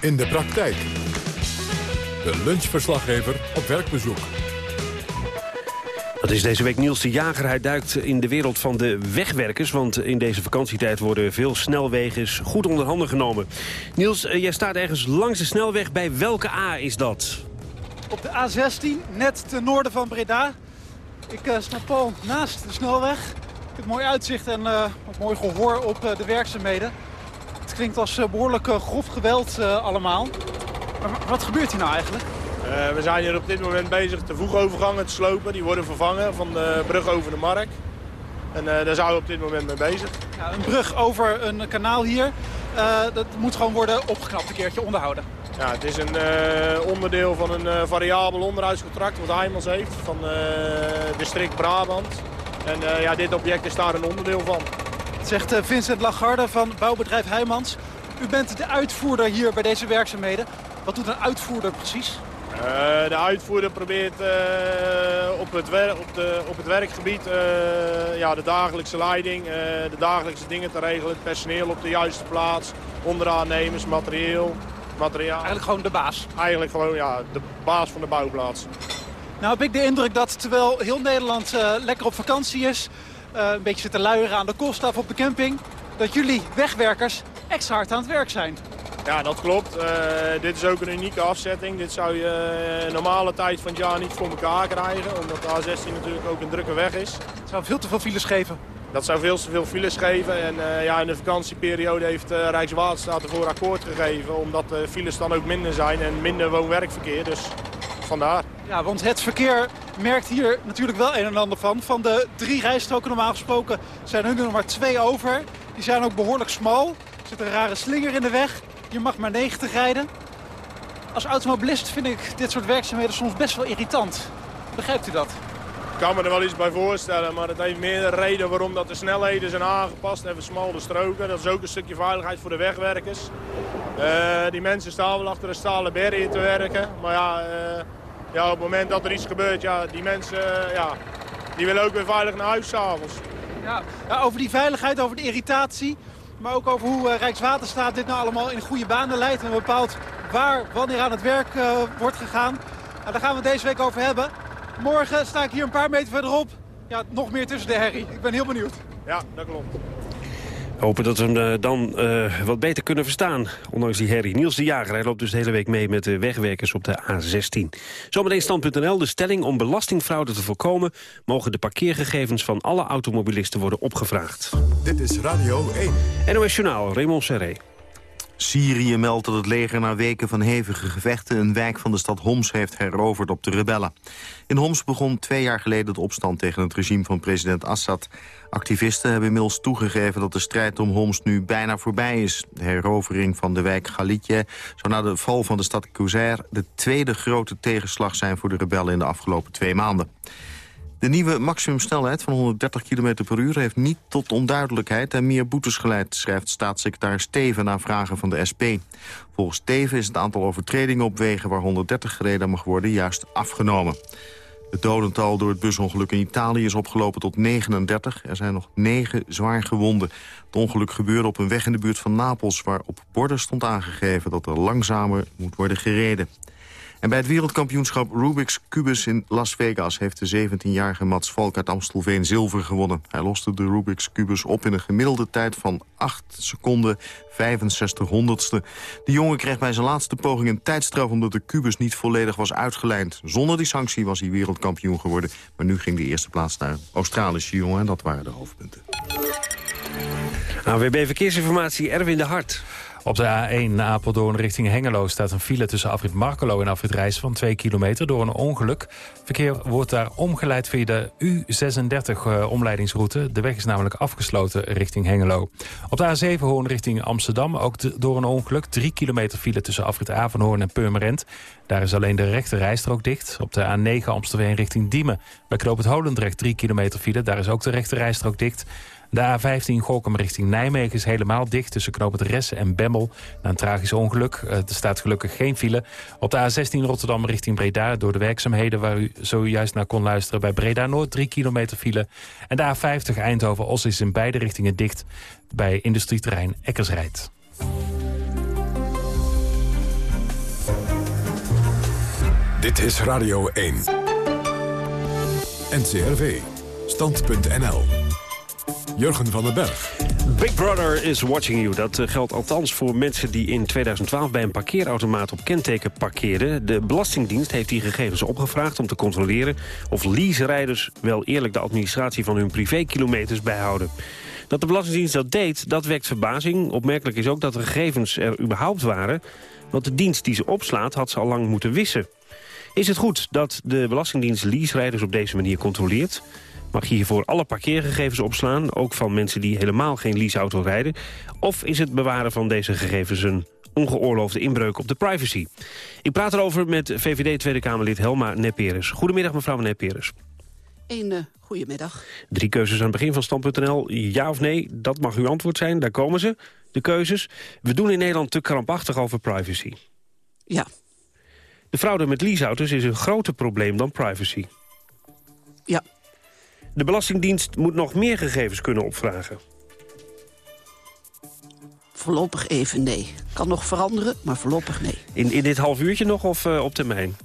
in de praktijk. De lunchverslaggever op werkbezoek. Dat is deze week Niels de Jager. Hij duikt in de wereld van de wegwerkers. Want in deze vakantietijd worden veel snelwegen goed onder handen genomen. Niels, eh, jij staat ergens langs de snelweg. Bij welke A is dat? Op de A16, net ten noorden van Breda. Ik uh, sta Paul naast de snelweg. Ik heb mooi uitzicht en uh, mooi gehoor op de werkzaamheden. Het klinkt als eh, behoorlijk eh, grof geweld eh, allemaal. Maar wat gebeurt hier nou eigenlijk? we zijn hier op dit moment bezig de voegovergangen te slopen. Die worden vervangen van de brug over de Mark. En daar zijn we op dit moment mee bezig. Ja, een brug over een kanaal hier, dat moet gewoon worden opgeknapt een keertje onderhouden. Ja, het is een onderdeel van een variabel onderhoudscontract wat Heijmans heeft van district Brabant. En ja, dit object is daar een onderdeel van zegt eh, Vincent Lagarde van bouwbedrijf Heijmans. U bent de uitvoerder hier bij deze werkzaamheden. Wat doet een uitvoerder precies? Uh, de uitvoerder probeert uh, op, het op, de, op het werkgebied uh, ja, de dagelijkse leiding, de dagelijkse dingen te regelen. Het personeel op de juiste plaats, onderaannemers, materieel, materiaal. Eigenlijk gewoon de baas? Eigenlijk gewoon ja, de baas van de bouwplaats. Nou heb ik de indruk dat terwijl heel Nederland lekker op vakantie is... Eh, een beetje zitten luieren aan de koolstaf op de camping... dat jullie wegwerkers extra hard aan het werk zijn. Ja, dat klopt. Uh, dit is ook een unieke afzetting. Dit zou je uh, normale tijd van het jaar niet voor elkaar krijgen. Omdat de A16 natuurlijk ook een drukke weg is. Het zou veel te veel files geven. Dat zou veel te veel files geven. En uh, ja, in de vakantieperiode heeft Rijkswaterstaat ervoor akkoord gegeven. Omdat de files dan ook minder zijn en minder woon-werkverkeer. Dus vandaar. Ja, want het verkeer merkt hier natuurlijk wel een en ander van. Van de drie rijstroken normaal gesproken zijn er nu nog maar twee over. Die zijn ook behoorlijk smal. Er zit een rare slinger in de weg. Je mag maar 90 rijden. Als automobilist vind ik dit soort werkzaamheden soms best wel irritant. Begrijpt u dat? Ik kan me er wel iets bij voorstellen, maar het heeft meerdere reden waarom dat de snelheden zijn aangepast en versmalde stroken. Dat is ook een stukje veiligheid voor de wegwerkers. Eh, die mensen staan wel achter een stalen barrière te werken. Maar ja, eh, ja, op het moment dat er iets gebeurt, ja, die mensen eh, ja, die willen ook weer veilig naar huis s'avonds. Ja, ja, over die veiligheid, over de irritatie. Maar ook over hoe Rijkswaterstaat dit nou allemaal in goede banen leidt. En bepaalt waar, wanneer aan het werk wordt gegaan. Nou, daar gaan we het deze week over hebben. Morgen sta ik hier een paar meter verderop. Ja, nog meer tussen de herrie. Ik ben heel benieuwd. Ja, dat klopt. Hopen dat we hem uh, dan uh, wat beter kunnen verstaan, ondanks die herrie. Niels de Jager, hij loopt dus de hele week mee met de wegwerkers op de A16. Zometeen stand.nl, de stelling om belastingfraude te voorkomen... mogen de parkeergegevens van alle automobilisten worden opgevraagd. Dit is Radio 1. NOS Journaal, Raymond Serré. Syrië meldt dat het leger na weken van hevige gevechten... een wijk van de stad Homs heeft heroverd op de rebellen. In Homs begon twee jaar geleden de opstand tegen het regime van president Assad. Activisten hebben inmiddels toegegeven dat de strijd om Homs nu bijna voorbij is. De herovering van de wijk Galitje zou na de val van de stad Kouzer... de tweede grote tegenslag zijn voor de rebellen in de afgelopen twee maanden. De nieuwe maximumsnelheid van 130 km per uur heeft niet tot onduidelijkheid en meer boetes geleid, schrijft staatssecretaris Steven na vragen van de SP. Volgens Steven is het aantal overtredingen op wegen waar 130 gereden mag worden juist afgenomen. Het dodental door het busongeluk in Italië is opgelopen tot 39. Er zijn nog 9 zwaar gewonden. Het ongeluk gebeurde op een weg in de buurt van Napels... waar op borden stond aangegeven dat er langzamer moet worden gereden. En bij het wereldkampioenschap Rubik's Cubus in Las Vegas... heeft de 17-jarige Mats Valk uit Amstelveen zilver gewonnen. Hij loste de Rubik's Cubus op in een gemiddelde tijd van 8 seconden 65 honderdste. De jongen kreeg bij zijn laatste poging een tijdstraf... omdat de kubus niet volledig was uitgelijnd. Zonder die sanctie was hij wereldkampioen geworden. Maar nu ging de eerste plaats naar Australische jongen. En dat waren de hoofdpunten. AWB Verkeersinformatie, Erwin de Hart. Op de A1 Apeldoorn richting Hengelo staat een file tussen afrit Markelo en afrit Rijs van 2 kilometer door een ongeluk. Verkeer wordt daar omgeleid via de U36 uh, omleidingsroute. De weg is namelijk afgesloten richting Hengelo. Op de A7 Hoorn richting Amsterdam ook door een ongeluk. 3 kilometer file tussen afrit Avanhoorn en Purmerend. Daar is alleen de rechte rijstrook dicht. Op de A9 Amstelveen richting Diemen. Bij Knoop het Holendrecht 3 kilometer file. Daar is ook de rechte rijstrook dicht. De A15 Golkum richting Nijmegen is helemaal dicht... tussen Knoop het Ressen en Bemmel. Na een tragisch ongeluk. Eh, er staat gelukkig geen file. Op de A16 Rotterdam richting Breda... door de werkzaamheden waar u zojuist naar kon luisteren... bij Breda Noord 3 kilometer file. En de A50 Eindhoven-Os is in beide richtingen dicht... bij industrieterrein Eckersrijd. Dit is Radio 1. NCRV. Stand.nl. Jurgen van den Berg. Big Brother is watching you. Dat eh, geldt althans voor mensen die in 2012 bij een parkeerautomaat op kenteken parkeerden. De Belastingdienst heeft die gegevens opgevraagd om te controleren... of lease-rijders wel eerlijk de administratie van hun privékilometers bijhouden. Dat de Belastingdienst dat deed, dat wekt verbazing. Opmerkelijk is ook dat de gegevens er überhaupt waren... want de dienst die ze opslaat had ze al lang moeten wissen. Is het goed dat de Belastingdienst lease-rijders op deze manier controleert mag je hiervoor alle parkeergegevens opslaan... ook van mensen die helemaal geen leaseauto rijden? Of is het bewaren van deze gegevens een ongeoorloofde inbreuk op de privacy? Ik praat erover met VVD Tweede Kamerlid Helma Neperes. Goedemiddag mevrouw Neperes. Een uh, goedemiddag. Drie keuzes aan het begin van Stand.nl. Ja of nee, dat mag uw antwoord zijn. Daar komen ze, de keuzes. We doen in Nederland te krampachtig over privacy. Ja. De fraude met leaseauto's is een groter probleem dan privacy. Ja. De Belastingdienst moet nog meer gegevens kunnen opvragen. Voorlopig even nee. Kan nog veranderen, maar voorlopig nee. In, in dit half uurtje nog of uh, op termijn?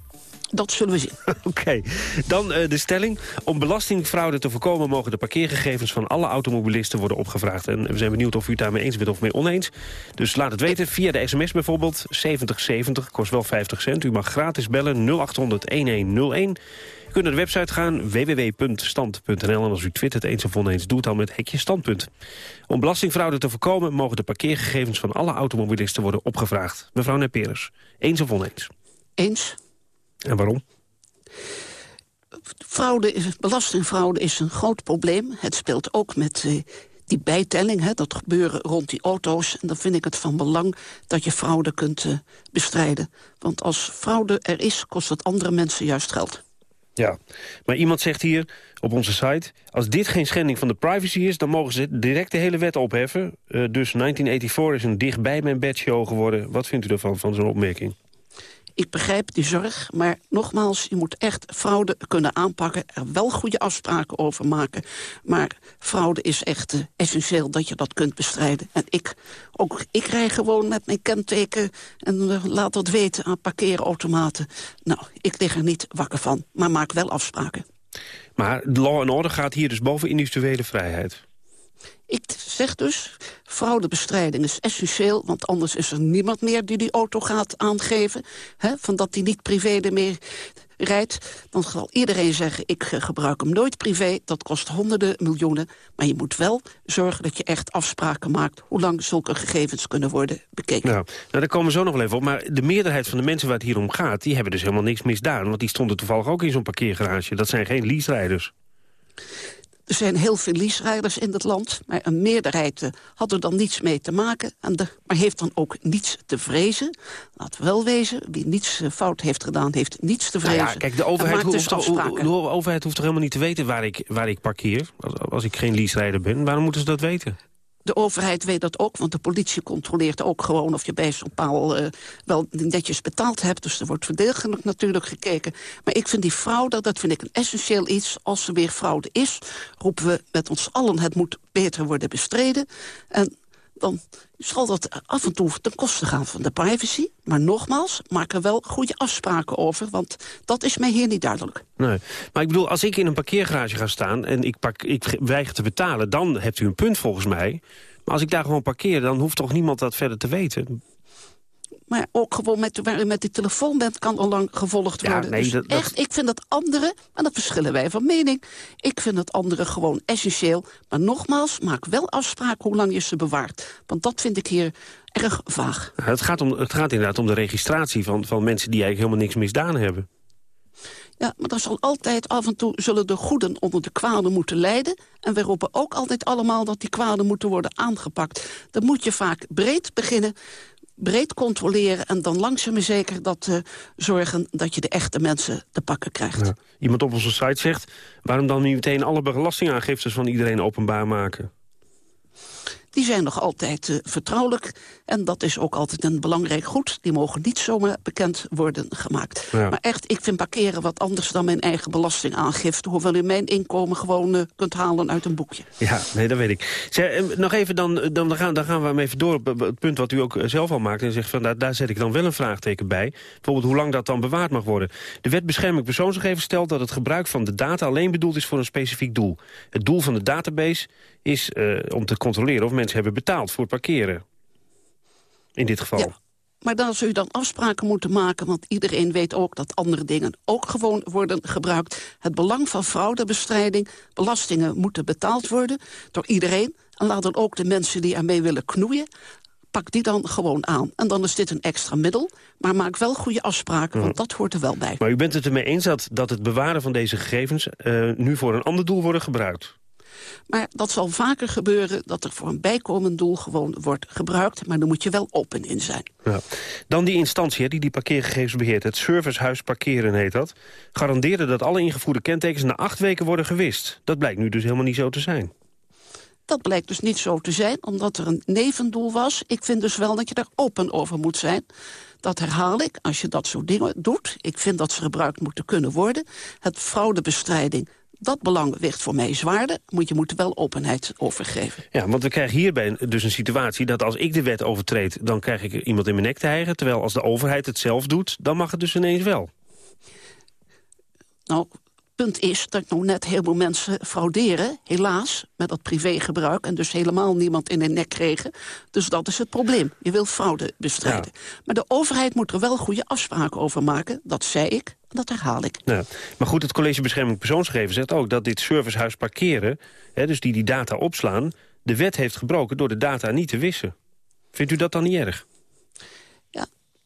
Dat zullen we zien. [laughs] Oké. Dan uh, de stelling. Om belastingfraude te voorkomen... mogen de parkeergegevens van alle automobilisten worden opgevraagd. En we zijn benieuwd of u het daarmee eens bent of mee oneens. Dus laat het weten via de sms bijvoorbeeld. 7070 kost wel 50 cent. U mag gratis bellen 0800 1101 kunt naar de website gaan www.stand.nl. En als u twittert eens of oneens, doe het dan met hekje standpunt. Om belastingfraude te voorkomen... mogen de parkeergegevens van alle automobilisten worden opgevraagd. Mevrouw Neperes, eens of oneens? Eens. En waarom? Fraude is, belastingfraude is een groot probleem. Het speelt ook met eh, die bijtelling, hè, dat gebeuren rond die auto's. En dan vind ik het van belang dat je fraude kunt eh, bestrijden. Want als fraude er is, kost het andere mensen juist geld. Ja, maar iemand zegt hier op onze site... als dit geen schending van de privacy is... dan mogen ze direct de hele wet opheffen. Eh, dus 1984 is een dichtbij mijn bed show geworden. Wat vindt u ervan, van zo'n opmerking? Ik begrijp die zorg, maar nogmaals, je moet echt fraude kunnen aanpakken. Er wel goede afspraken over maken. Maar fraude is echt eh, essentieel dat je dat kunt bestrijden. En ik, ook ik rij gewoon met mijn kenteken en eh, laat dat weten aan parkeerautomaten. Nou, ik lig er niet wakker van, maar maak wel afspraken. Maar law and order gaat hier dus boven individuele vrijheid. Ik zeg dus, fraudebestrijding is essentieel... want anders is er niemand meer die die auto gaat aangeven... Hè, van dat hij niet privé ermee rijdt. Dan zal iedereen zeggen, ik eh, gebruik hem nooit privé. Dat kost honderden miljoenen. Maar je moet wel zorgen dat je echt afspraken maakt... hoe lang zulke gegevens kunnen worden bekeken. Nou, nou daar komen we zo nog wel even op. Maar de meerderheid van de mensen waar het hier om gaat... die hebben dus helemaal niks misdaan. Want die stonden toevallig ook in zo'n parkeergarage. Dat zijn geen leaserijders. Er zijn heel veel leaserijders in het land, maar een meerderheid uh, had er dan niets mee te maken. En de, maar heeft dan ook niets te vrezen. We wel wezen, wie niets uh, fout heeft gedaan, heeft niets te vrezen. Nou ja, kijk, de overheid, hoeft, dus de, de overheid hoeft toch helemaal niet te weten waar ik, waar ik parkeer... Als, als ik geen leaserijder ben. Waarom moeten ze dat weten? De overheid weet dat ook, want de politie controleert ook gewoon... of je bij zo'n paal uh, wel netjes betaald hebt. Dus er wordt verdedigend natuurlijk gekeken. Maar ik vind die fraude, dat vind ik een essentieel iets. Als er weer fraude is, roepen we met ons allen... het moet beter worden bestreden. En dan zal dat af en toe ten koste gaan van de privacy. Maar nogmaals, maak er wel goede afspraken over... want dat is mij hier niet duidelijk. Nee, maar ik bedoel, als ik in een parkeergarage ga staan... en ik, pak, ik weiger te betalen, dan hebt u een punt volgens mij. Maar als ik daar gewoon parkeer, dan hoeft toch niemand dat verder te weten? Maar ook gewoon met, waar u met die telefoon bent, kan al lang gevolgd worden. Ja, nee, dus dat, echt, ik vind dat andere, en dat verschillen wij van mening... ik vind dat andere gewoon essentieel. Maar nogmaals, maak wel afspraken hoe lang je ze bewaart. Want dat vind ik hier erg vaag. het, gaat om, het gaat inderdaad om de registratie van, van mensen die eigenlijk helemaal niks misdaan hebben. Ja, maar dan zal altijd af en toe zullen de goeden onder de kwaden moeten lijden. En we roepen ook altijd allemaal dat die kwaden moeten worden aangepakt. Dan moet je vaak breed beginnen breed controleren en dan langzaam maar zeker dat, uh, zorgen dat je de echte mensen te pakken krijgt. Iemand op onze site zegt, waarom dan niet meteen alle belastingaangiftes van iedereen openbaar maken? Die zijn nog altijd uh, vertrouwelijk. En dat is ook altijd een belangrijk goed. Die mogen niet zomaar bekend worden gemaakt. Ja. Maar echt, ik vind parkeren wat anders dan mijn eigen belastingaangifte. Hoewel u mijn inkomen gewoon uh, kunt halen uit een boekje. Ja, nee, dat weet ik. Zeg, nog even, dan, dan, gaan, dan gaan we hem even door op het punt wat u ook zelf al maakt. En zegt van, daar, daar zet ik dan wel een vraagteken bij. Bijvoorbeeld hoe lang dat dan bewaard mag worden. De wet bescherming persoonsgegevens stelt dat het gebruik van de data alleen bedoeld is voor een specifiek doel. Het doel van de database is uh, om te controleren of mensen hebben betaald voor het parkeren. In dit geval. Ja. Maar dan zul je dan afspraken moeten maken... want iedereen weet ook dat andere dingen ook gewoon worden gebruikt. Het belang van fraudebestrijding, belastingen moeten betaald worden... door iedereen. En laat dan ook de mensen die ermee willen knoeien... pak die dan gewoon aan. En dan is dit een extra middel, maar maak wel goede afspraken... want dat hoort er wel bij. Maar u bent het ermee eens dat, dat het bewaren van deze gegevens... Uh, nu voor een ander doel worden gebruikt? Maar dat zal vaker gebeuren dat er voor een bijkomend doel gewoon wordt gebruikt. Maar daar moet je wel open in zijn. Ja. Dan die instantie die die parkeergegevens beheert. Het servicehuis parkeren heet dat. Garandeerde dat alle ingevoerde kentekens na acht weken worden gewist. Dat blijkt nu dus helemaal niet zo te zijn. Dat blijkt dus niet zo te zijn, omdat er een nevendoel was. Ik vind dus wel dat je daar open over moet zijn. Dat herhaal ik, als je dat soort dingen doet. Ik vind dat ze gebruikt moeten kunnen worden. Het fraudebestrijding dat belang weegt voor mij zwaarder. Moet je moet er wel openheid over geven. Ja, want we krijgen hierbij dus een situatie dat als ik de wet overtreed... dan krijg ik iemand in mijn nek te hijgen. Terwijl als de overheid het zelf doet, dan mag het dus ineens wel. Nou, punt is dat nou net heel veel mensen frauderen, helaas, met dat privégebruik... en dus helemaal niemand in de nek kregen. Dus dat is het probleem. Je wil fraude bestrijden. Maar de overheid moet er wel goede afspraken over maken, dat zei ik, dat herhaal ik. Ja. Maar goed, het College Bescherming Persoonsgegevens zegt ook... dat dit servicehuis parkeren, hè, dus die die data opslaan... de wet heeft gebroken door de data niet te wissen. Vindt u dat dan niet erg?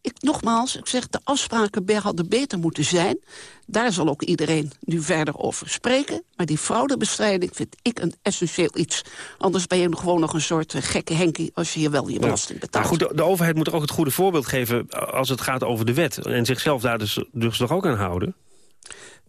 Ja, ik nogmaals, ik zeg, de afspraken hadden beter moeten zijn. Daar zal ook iedereen nu verder over spreken. Maar die fraudebestrijding vind ik een essentieel iets. Anders ben je gewoon nog een soort eh, gekke henkie... als je hier wel je belasting betaalt. Nou goed, de, de overheid moet ook het goede voorbeeld geven als het gaat over de wet. En zichzelf daar dus, dus toch ook aan houden?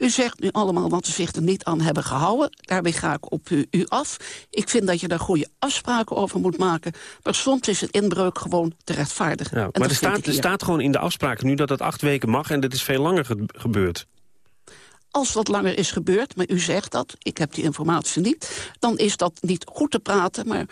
U zegt nu allemaal wat ze zich er niet aan hebben gehouden. Daarmee ga ik op u, u af. Ik vind dat je daar goede afspraken over moet maken. Maar soms is het inbreuk gewoon te rechtvaardigen. Ja, maar dat er staat, er staat gewoon in de afspraken nu dat het acht weken mag... en dat is veel langer ge- gebeurd. Als dat langer is gebeurd, maar u zegt dat, ik heb die informatie niet... dan is dat niet goed te praten, maar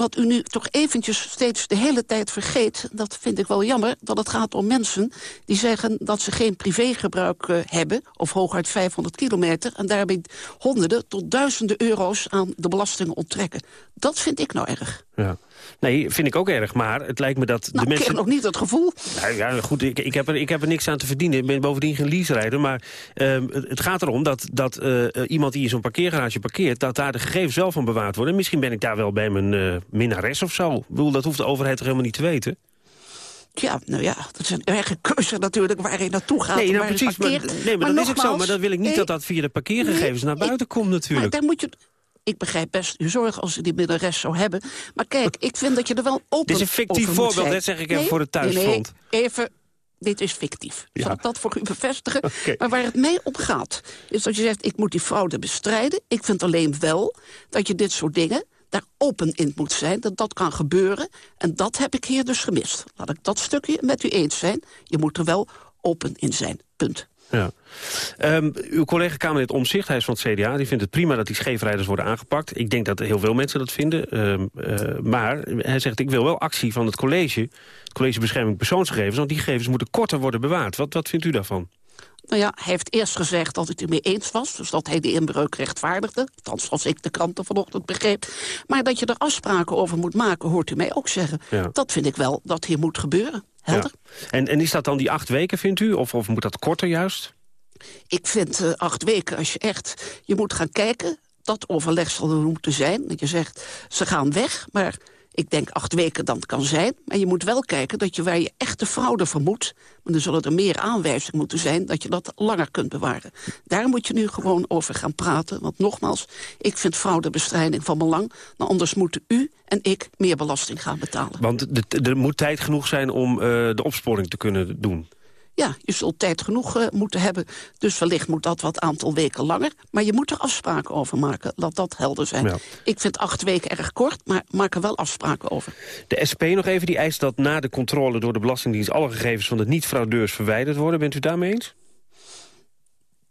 wat u nu toch eventjes steeds de hele tijd vergeet... dat vind ik wel jammer, dat het gaat om mensen die zeggen... dat ze geen privégebruik eh, hebben, of hooguit 500 kilometer... en daarbij honderden tot duizenden euro's aan de belastingen onttrekken. Dat vind ik nou erg. Ja. Nee, vind ik ook erg, maar het lijkt me dat Nou, de ik mensen... heb nog niet het gevoel. Nou ja, goed, ik, ik, heb er, ik heb er niks aan te verdienen. Ik ben bovendien geen leaserijder. Maar ehm, het, het gaat erom dat, dat eh, eh, iemand die in zo'n parkeergarage parkeert... dat daar de gegevens wel van bewaard worden. En misschien ben ik daar wel bij mijn eh, minnares of zo. Ik bedoel, dat hoeft de overheid toch helemaal niet te weten? Ja, nou ja, dat is een eigen keuze natuurlijk waar je naartoe gaat. Nee, nou precies. Maar, nee, maar, dat is ook zo. Maar dat wil ik niet nee, dat dat via de parkeergegevens naar buiten komt Maar natuurlijk. daar moet je... Ik begrijp best uw zorg als u die middenrest zou hebben. Maar kijk, ik vind dat je er wel open Dit is een fictief voorbeeld, dat zeg ik even Nee, voor het nee, nee, thuisfront. even, dit is fictief. Ja. Zal ik dat voor u bevestigen? [laughs] Maar waar het mee om gaat, is dat je zegt... ik moet die fraude bestrijden. Ik vind alleen wel dat je dit soort dingen daar open in moet zijn, dat dat kan gebeuren. En dat heb ik hier dus gemist. Laat ik dat stukje met u eens zijn. Je moet er wel open in zijn. Punt. Ja. Ehm, uw collega Kamerlid Omzicht, hij is van het CDA... die vindt het prima dat die scheefrijders worden aangepakt. Ik denk dat heel veel mensen dat vinden. Ehm, eh, maar hij zegt, ik wil wel actie van het college... het College Bescherming Persoonsgegevens... want die gegevens moeten korter worden bewaard. Wat, wat vindt u daarvan? Nou ja, hij heeft eerst gezegd dat het ermee eens was. Dus dat hij de inbreuk rechtvaardigde. Althans, als ik de kranten vanochtend begreep. Maar dat je er afspraken over moet maken, hoort u mij ook zeggen. Ja. Dat vind ik wel dat hier moet gebeuren. Helder? Ja. En, en is dat dan die acht weken, vindt u? Of, of moet dat korter juist? Ik vind eh, acht weken, als je echt... Je moet gaan kijken, dat overleg zal er moeten zijn. Dat je zegt, ze gaan weg, maar ik denk acht weken dan kan zijn. Maar je moet wel kijken dat je waar je echte fraude vermoedt... maar dan zullen er meer aanwijzingen moeten zijn... dat je dat langer kunt bewaren. Daar moet je nu gewoon over gaan praten. Want nogmaals, ik vind fraudebestrijding van belang. Nou, anders moeten u en ik meer belasting gaan betalen. Want er moet tijd genoeg zijn om eh, de opsporing te kunnen doen. Ja, je zult tijd genoeg eh, moeten hebben. Dus wellicht moet dat wat aantal weken langer. Maar je moet er afspraken over maken. Laat dat helder zijn. Ja. Ik vind acht weken erg kort, maar maak er wel afspraken over. De SP nog even, die eist dat na de controle door de Belastingdienst... alle gegevens van de niet-fraudeurs verwijderd worden. Bent u daarmee eens?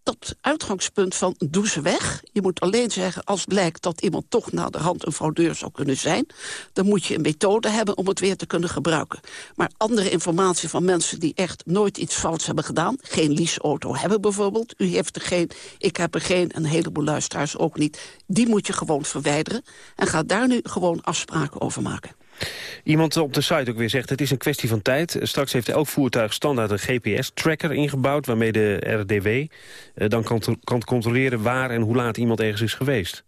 Dat uitgangspunt van doe ze weg. Je moet alleen zeggen, als blijkt dat iemand toch na de hand een fraudeur zou kunnen zijn... dan moet je een methode hebben om het weer te kunnen gebruiken. Maar andere informatie van mensen die echt nooit iets fouts hebben gedaan... geen leaseauto hebben bijvoorbeeld, u heeft er geen, ik heb er geen... en een heleboel luisteraars ook niet, die moet je gewoon verwijderen... en ga daar nu gewoon afspraken over maken. Iemand op de site ook weer zegt, het is een kwestie van tijd. Straks heeft elk voertuig standaard een GPS-tracker ingebouwd... waarmee de RDW eh, dan kan, kan controleren waar en hoe laat iemand ergens is geweest.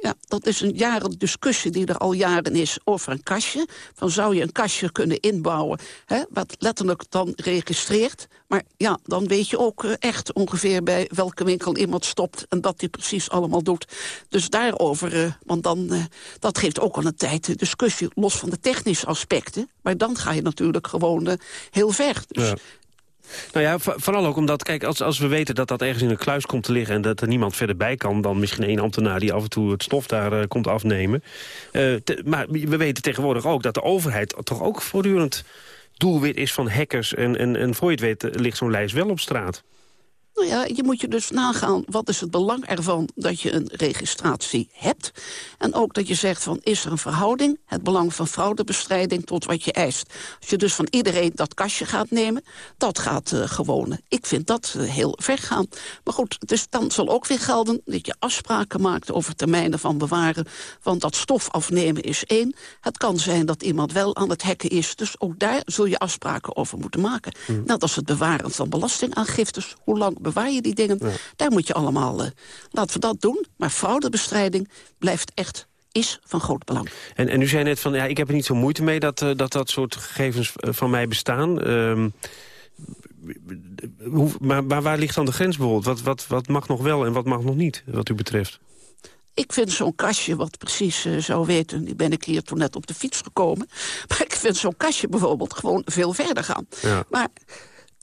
Ja, dat is een jaren discussie die er al jaren is over een kastje. Van zou je een kastje kunnen inbouwen, hè, wat letterlijk dan registreert. Maar ja, dan weet je ook eh, echt ongeveer bij welke winkel iemand stopt... en dat hij precies allemaal doet. Dus daarover, eh, want dan, eh, dat geeft ook al een tijd discussie... los van de technische aspecten. Maar dan ga je natuurlijk gewoon heel ver. Dus Ja. Nou ja, vo- vooral ook omdat, kijk, als, als we weten dat dat ergens in een kluis komt te liggen... en dat er niemand verder bij kan dan misschien één ambtenaar... die af en toe het stof daar eh, komt afnemen. Eh, maar we weten tegenwoordig ook dat de overheid toch ook voortdurend doelwit is van hackers. En, en, en voor je het weet eh, ligt zo'n lijst wel op straat. Nou ja, je moet je dus nagaan, wat is het belang ervan dat je een registratie hebt? En ook dat je zegt van, is er een verhouding, het belang van fraudebestrijding tot wat je eist? Als je dus van iedereen dat kastje gaat nemen, dat gaat eh, gewoon. Ik vind dat eh, heel ver gaan. Maar goed, dus dan zal ook weer gelden dat je afspraken maakt over termijnen van bewaren. Want dat stof afnemen is één. Het kan zijn dat iemand wel aan het hacken is. Dus ook daar zul je afspraken over moeten maken. Net als het bewaren van belastingaangiftes. Hoe lang bewaar je die dingen? Daar moet je allemaal, eh, laten we dat doen. Maar fraudebestrijding blijft echt is van groot belang. En, en u zei net van, ja, ik heb er niet zo moeite mee dat uh, dat, dat soort gegevens van mij bestaan. Um, hoe, maar, maar, waar ligt dan de grens bijvoorbeeld? Wat, wat, wat mag nog wel en wat mag nog niet, wat u betreft? Ik vind zo'n kastje, wat precies uh, zou weten... die ben ik hier toen net op de fiets gekomen... [laughs] maar ik vind zo'n kastje bijvoorbeeld gewoon veel verder gaan. Ja. Maar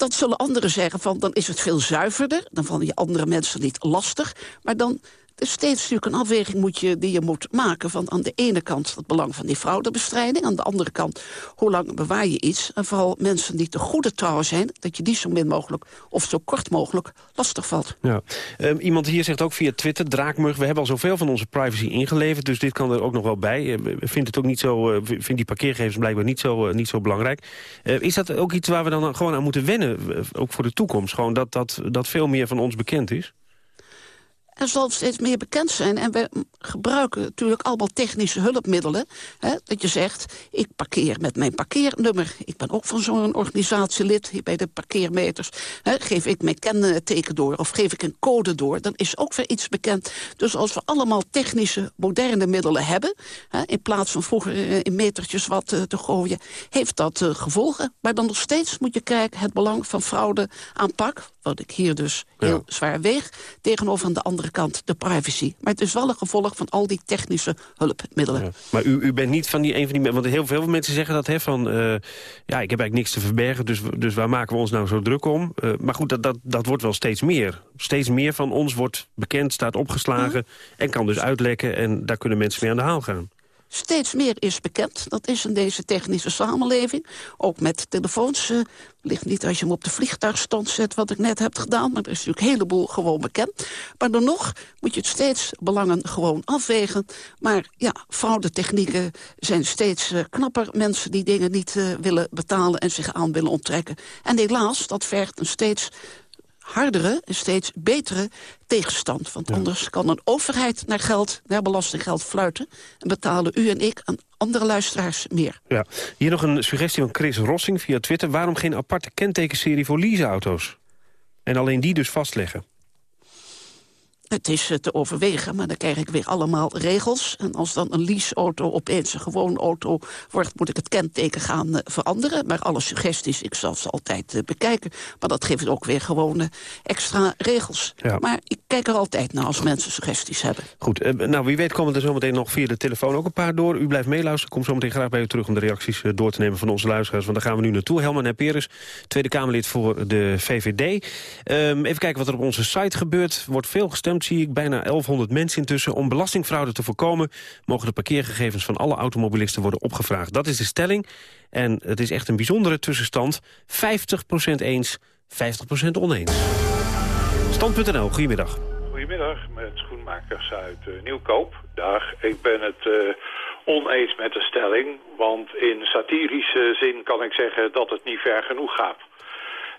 dat zullen anderen zeggen van... dan is het veel zuiverder, dan vallen je andere mensen niet lastig... maar dan steeds natuurlijk een afweging moet je, die je moet maken... van aan de ene kant het belang van die fraudebestrijding... aan de andere kant hoe lang bewaar je iets... en vooral mensen die te goede trouw zijn... dat je die zo min mogelijk of zo kort mogelijk lastig valt. Ja. Um, iemand hier zegt ook via Twitter... Draakmug, we hebben al zoveel van onze privacy ingeleverd... dus dit kan er ook nog wel bij. Uh, vindt het ook niet zo, uh, vindt die parkeergegevens blijkbaar niet zo, uh, niet zo belangrijk. is dat ook iets waar we dan gewoon aan moeten wennen... ook voor de toekomst? Gewoon dat, dat, dat veel meer van ons bekend is? Er zal steeds meer bekend zijn. En we gebruiken natuurlijk allemaal technische hulpmiddelen. Hè, dat je zegt, ik parkeer met mijn parkeernummer. Ik ben ook van zo'n organisatie lid hier bij de parkeermeters. Hè, geef ik mijn kenteken door of geef ik een code door. Dan is ook weer iets bekend. Dus als we allemaal technische, moderne middelen hebben... Hè, in plaats van vroeger in metertjes wat uh, te gooien... heeft dat uh, gevolgen. Maar dan nog steeds moet je kijken het belang van fraude aanpak wat ik hier dus heel ja. zwaar weeg... tegenover aan de andere kant de privacy. Maar het is wel een gevolg van al die technische hulpmiddelen. Ja. Maar u, u bent niet van die een van die... Want heel veel mensen zeggen dat, hè, van... Uh, ja, ik heb eigenlijk niks te verbergen, dus, dus waar maken we ons nou zo druk om? Uh, maar goed, dat, dat, dat wordt wel steeds meer. Steeds meer van ons wordt bekend, staat opgeslagen... Mm. en kan dus uitlekken en daar kunnen mensen mee aan de haal gaan. Steeds meer is bekend. Dat is in deze technische samenleving. Ook met telefoons. Uh, ligt niet als je hem op de vliegtuigstand zet, wat ik net heb gedaan. Maar er is natuurlijk een heleboel gewoon bekend. Maar dan nog moet je het steeds belangen gewoon afwegen. Maar ja, fraudetechnieken zijn steeds uh, knapper. Mensen die dingen niet uh, willen betalen en zich aan willen onttrekken. En helaas, dat vergt een steeds hardere en steeds betere tegenstand. Want ja. anders kan een overheid naar geld, naar belastinggeld fluiten... en betalen u en ik aan andere luisteraars meer. Ja. Hier nog een suggestie van Chris Rossing via Twitter. Waarom geen aparte kentekenserie voor leaseauto's? En alleen die dus vastleggen? Het is te overwegen, maar dan krijg ik weer allemaal regels. En als dan een leaseauto opeens een gewoon auto wordt... moet ik het kenteken gaan uh, veranderen. Maar alle suggesties, ik zal ze altijd uh, bekijken. Maar dat geeft ook weer gewoon uh, extra regels. Ja. Maar ik kijk er altijd naar als mensen suggesties hebben. Goed, nou wie weet komen er zometeen nog via de telefoon ook een paar door. U blijft meeluisteren, kom zometeen graag bij u terug... om de reacties door te nemen van onze luisteraars. Want daar gaan we nu naartoe. Helman Heperis, Tweede Kamerlid voor de VVD. Um, even kijken wat er op onze site gebeurt. wordt veel gestemd zie ik bijna 1100 mensen intussen. Om belastingfraude te voorkomen mogen de parkeergegevens van alle automobilisten worden opgevraagd. Dat is de stelling. En het is echt een bijzondere tussenstand. 50% eens, 50% oneens. Stand.nl, goedemiddag. Goedemiddag, met Schoenmakers uit uh, Nieuwkoop. Dag, ik ben het uh, oneens met de stelling. Want in satirische zin kan ik zeggen dat het niet ver genoeg gaat.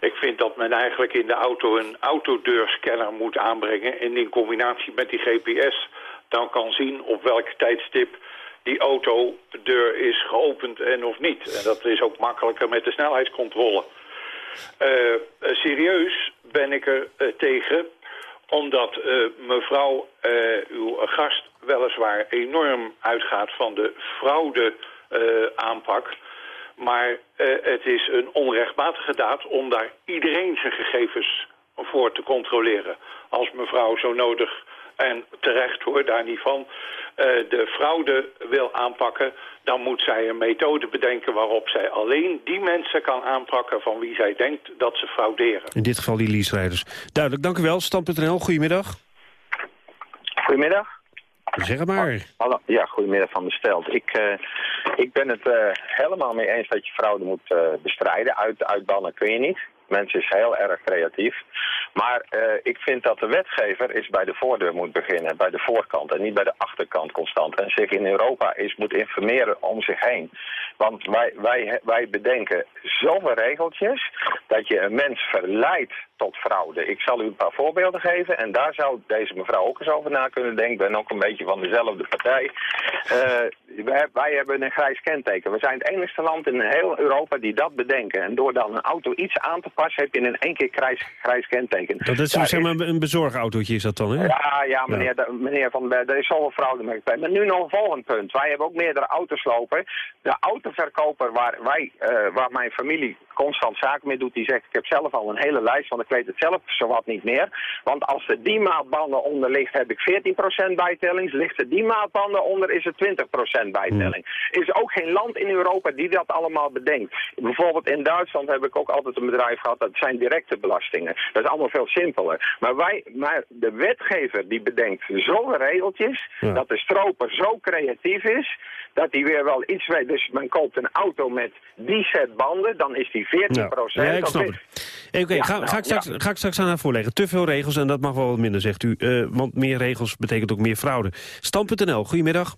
Ik vind dat men eigenlijk in de auto een autodeurscanner moet aanbrengen... en in combinatie met die GPS dan kan zien op welk tijdstip die autodeur is geopend en of niet. En dat is ook makkelijker met de snelheidscontrole. Uh, serieus ben ik er uh, tegen, omdat mevrouw, uw gast, weliswaar enorm uitgaat van de fraude aanpak... Maar uh, het is een onrechtmatige daad om daar iedereen zijn gegevens voor te controleren. Als mevrouw zo nodig en terecht hoor, daar niet van, uh, de fraude wil aanpakken... dan moet zij een methode bedenken waarop zij alleen die mensen kan aanpakken... van wie zij denkt dat ze frauderen. In dit geval die leaserijders. Duidelijk, dank u wel. Stand.nl, goedemiddag. Goedemiddag. Zeg maar. Hallo, ja, goedemiddag van de Stelt. Ik, uh, ik ben het uh, helemaal mee eens dat je fraude moet uh, bestrijden. Uit, uitbannen kun je niet. Mensen is heel erg creatief. Maar ik vind dat de wetgever is bij de voordeur moet beginnen. Bij de voorkant en niet bij de achterkant constant. En zich in Europa is moet informeren om zich heen. Want wij, wij, wij bedenken zoveel regeltjes dat je een mens verleidt tot fraude. Ik zal u een paar voorbeelden geven en daar zou deze mevrouw ook eens over na kunnen denken. Ik ben ook een beetje van dezelfde partij. Eh, wij, wij hebben een grijs kenteken. We zijn het enigste land in heel Europa die dat bedenken. En door dan een auto iets aan te passen heb je in één keer grijs, grijs kenteken. Dat is Daar zeg maar een bezorgautootje is dat dan, hè? ja, ja, meneer, meneer Van Berg, er is zoveel fraude bij. Maar nu nog een volgend punt. Wij hebben ook meerdere auto's lopen. De autoverkoper waar, wij, eh, waar mijn familie constant zaken mee doet, die zegt... ik heb zelf al een hele lijst, want ik weet het zelf zowat niet meer. Want als er die maatbanden onder ligt, heb ik 14% bijtelling. Ligt er die maatbanden onder, is er 20% bijtelling. Er is ook geen land in Europa die dat allemaal bedenkt. Bijvoorbeeld in Duitsland heb ik ook altijd een bedrijf gehad... dat zijn directe belastingen. Dat is allemaal veel simpeler. Maar, wij, maar de wetgever die bedenkt zoveel regeltjes... dat de stroper zo creatief is dat hij weer wel iets weet. Dus men koopt een auto met die set banden, dan is die 14 Ja, ja, ik snap het. Hey, Oké, Ja, ga, nou, ga, ik straks, ja. ga ik straks aan haar voorleggen. Te veel regels en dat mag wel wat minder, zegt u. Eh, want meer regels betekent ook meer fraude. Stam.nl, goedemiddag.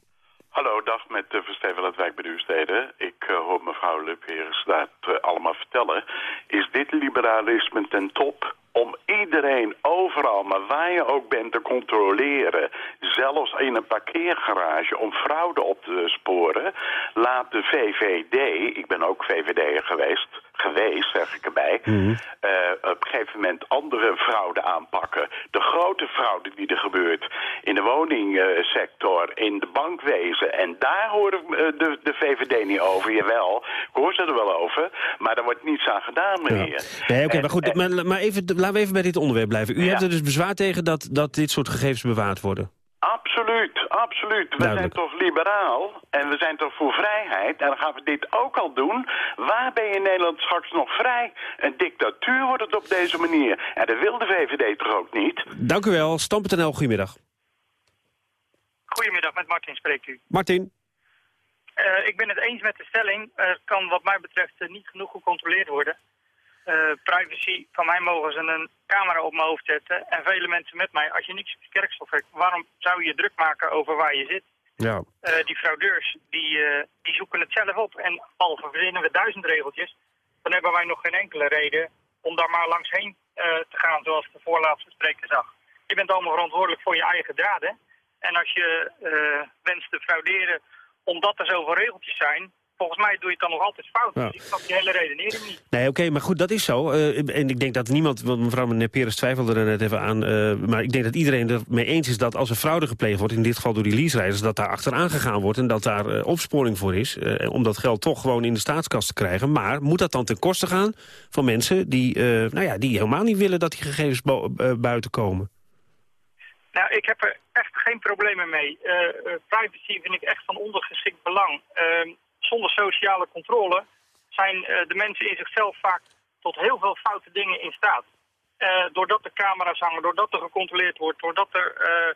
Hallo, dag met uh, Versteven uit Wijk bij Duurstede. Ik eh, hoor mevrouw Lupheers dat eh, allemaal vertellen. Is dit liberalisme ten top om iedereen overal, maar waar je ook bent, te controleren... zelfs in een parkeergarage om fraude op te sporen... laat de VVD, ik ben ook VVD'er geweest... geweest, zeg ik erbij... eh, op een gegeven moment andere fraude aanpakken. De grote fraude die er gebeurt in de woningsector, in de bankwezen. En daar horen eh, de, de VVD niet over. Jawel, ik hoor ze er wel over. Maar daar wordt niets aan gedaan, meneer. Nee, oké, maar goed, en- maar, maar even, laten we even bij dit onderwerp blijven. U hebt er dus bezwaar tegen dat, dat dit soort gegevens bewaard worden? Absoluut, absoluut. We Duidelijk. zijn toch liberaal en we zijn toch voor vrijheid. En dan gaan we dit ook al doen. Waar ben je in Nederland straks nog vrij? Een dictatuur wordt het op deze manier. En dat wil de VVD toch ook niet? Dank u wel. Stam.nl, goedemiddag. Goedemiddag, met Martin spreekt u. Martin. Eh, ik ben het eens met de stelling. Er kan wat mij betreft eh, niet genoeg gecontroleerd worden. Eh, privacy, van mij mogen ze een camera op mijn hoofd zetten. En vele mensen met mij, als je niks op je kerkstof hebt, waarom zou je je druk maken over waar je zit? Ja. Eh, die fraudeurs, die, eh, die zoeken het zelf op. En al verzinnen we duizend regeltjes, dan hebben wij nog geen enkele reden om daar maar langs heen te gaan, zoals de voorlaatste spreker zag. Je bent allemaal verantwoordelijk voor je eigen daden. En als je wenst te frauderen omdat er zoveel regeltjes zijn, volgens mij doe je het dan nog altijd fout. Ja. Dus ik snap die hele redenering niet. Nee, oké, maar goed, dat is zo. Eh, en ik denk dat niemand, want mevrouw meneer Peres twijfelde er net even aan... eh, maar ik denk dat iedereen er mee eens is dat als er fraude gepleegd wordt... in dit geval door die leaserijders, dat daar achteraan gegaan wordt... en dat daar eh, opsporing voor is, om dat geld toch gewoon in de staatskast te krijgen. Maar moet dat dan ten koste gaan van mensen die, nou ja, die helemaal niet willen... dat die gegevens buiten komen? Nou, ik heb er echt geen problemen mee. Privacy vind ik echt van ondergeschikt belang. Zonder sociale controle zijn eh, de mensen in zichzelf vaak tot heel veel foute dingen in staat. Eh, doordat er camera's hangen, doordat er gecontroleerd wordt, doordat er eh,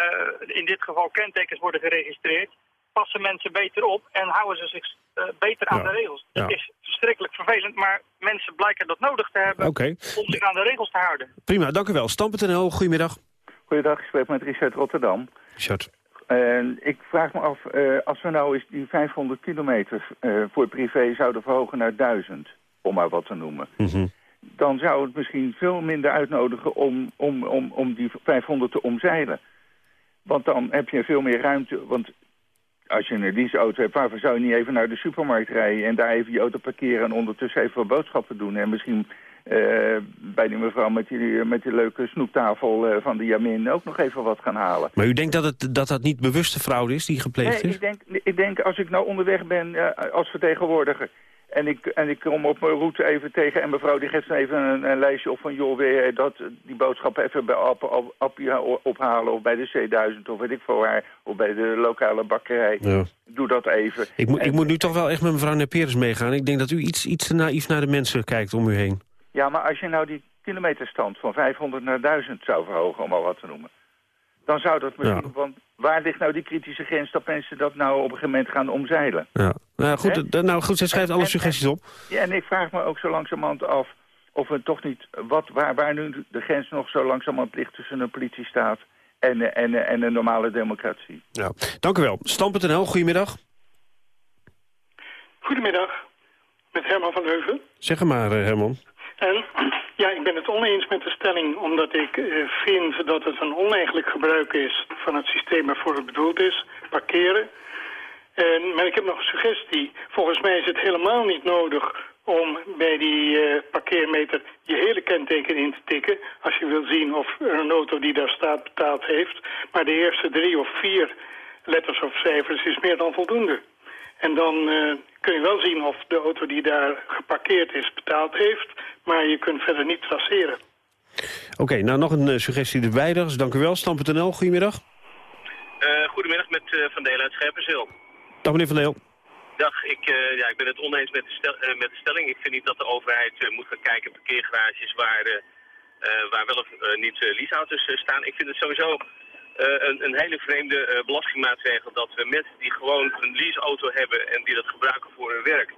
eh, in dit geval kentekens worden geregistreerd, passen mensen beter op en houden ze zich eh, beter aan Ja. de regels. Ja. Het is verschrikkelijk vervelend, maar mensen blijken dat nodig te hebben om zich aan de regels te houden. Prima, dank u wel. Stam.nl, goedemiddag. Goeiedag, ik spreek met Richard Rotterdam. Richard. En ik vraag me af, eh, als we nou eens die 500 kilometer eh, voor privé zouden verhogen naar 1000, om maar wat te noemen. Dan zou het misschien veel minder uitnodigen om, om, om, om die 500 te omzeilen. Want dan heb je veel meer ruimte. Want als je een leaseauto hebt, waarvoor zou je niet even naar de supermarkt rijden... en daar even je auto parkeren en ondertussen even wat boodschappen doen... en misschien eh, bij die mevrouw met die, met die leuke snoeptafel eh, van de Jamin ook nog even wat gaan halen. Maar u denkt dat het, dat, dat niet bewuste fraude is die gepleegd Nee, is? ik denk, ik denk als ik nou onderweg ben eh, als vertegenwoordiger... En ik, en ik kom op mijn route even tegen en mevrouw die geeft even een, een lijstje op van... joh, wil je dat, die boodschap even bij App, App- Appie ophalen of bij de C1000 of weet ik veel waar... of bij de lokale bakkerij. Ja. Doe dat even. Ik, moet ik moet nu toch wel echt met mevrouw Neperes meegaan. Ik denk dat u iets, iets te naïef naar de mensen kijkt om u heen. Ja, maar als je nou die kilometerstand van 500 naar 1000 zou verhogen, om al wat te noemen... dan zou dat misschien... Want waar ligt nou die kritische grens dat mensen dat nou op een gegeven moment gaan omzeilen? Ja. Nou goed, nou, goed zij schrijft alle En- suggesties op. Ja, en ik vraag me ook zo langzamerhand af of we toch niet... Wat, waar, waar nu de grens nog zo langzamerhand ligt tussen een politiestaat en, en, en een normale democratie. Ja. Dank u wel. Stam.nl, goedemiddag. Goedemiddag, met Herman van Heuven. Zeg maar, eh, Herman. En Ja, ik ben het oneens met de stelling omdat ik eh, vind dat het een oneigenlijk gebruik is van het systeem waarvoor het bedoeld is, parkeren. En, maar ik heb nog een suggestie. Volgens mij is het helemaal niet nodig om bij die eh, parkeermeter je hele kenteken in te tikken... als je wil zien of een auto die daar staat betaald heeft. Maar de eerste drie of vier letters of cijfers is meer dan voldoende. En dan eh, kun je wel zien of de auto die daar geparkeerd is betaald heeft... maar je kunt verder niet traceren. Oké, nou nog een eh, suggestie erbij. Dus dank u wel. Stam.nl, goedemiddag. Uh, goedemiddag met Van Deel uit Scherpenzeel. Dag meneer Van Deel. Dag, ik, uh, ja, ik ben het oneens met de, stel, uh, met de stelling. Ik vind niet dat de overheid uh, moet gaan kijken op parkeergarages waar, waar wel of niet leaseauto's staan. Ik vind het sowieso een, een, hele vreemde belastingmaatregel dat we mensen die gewoon een leaseauto hebben en die dat gebruiken voor hun werk,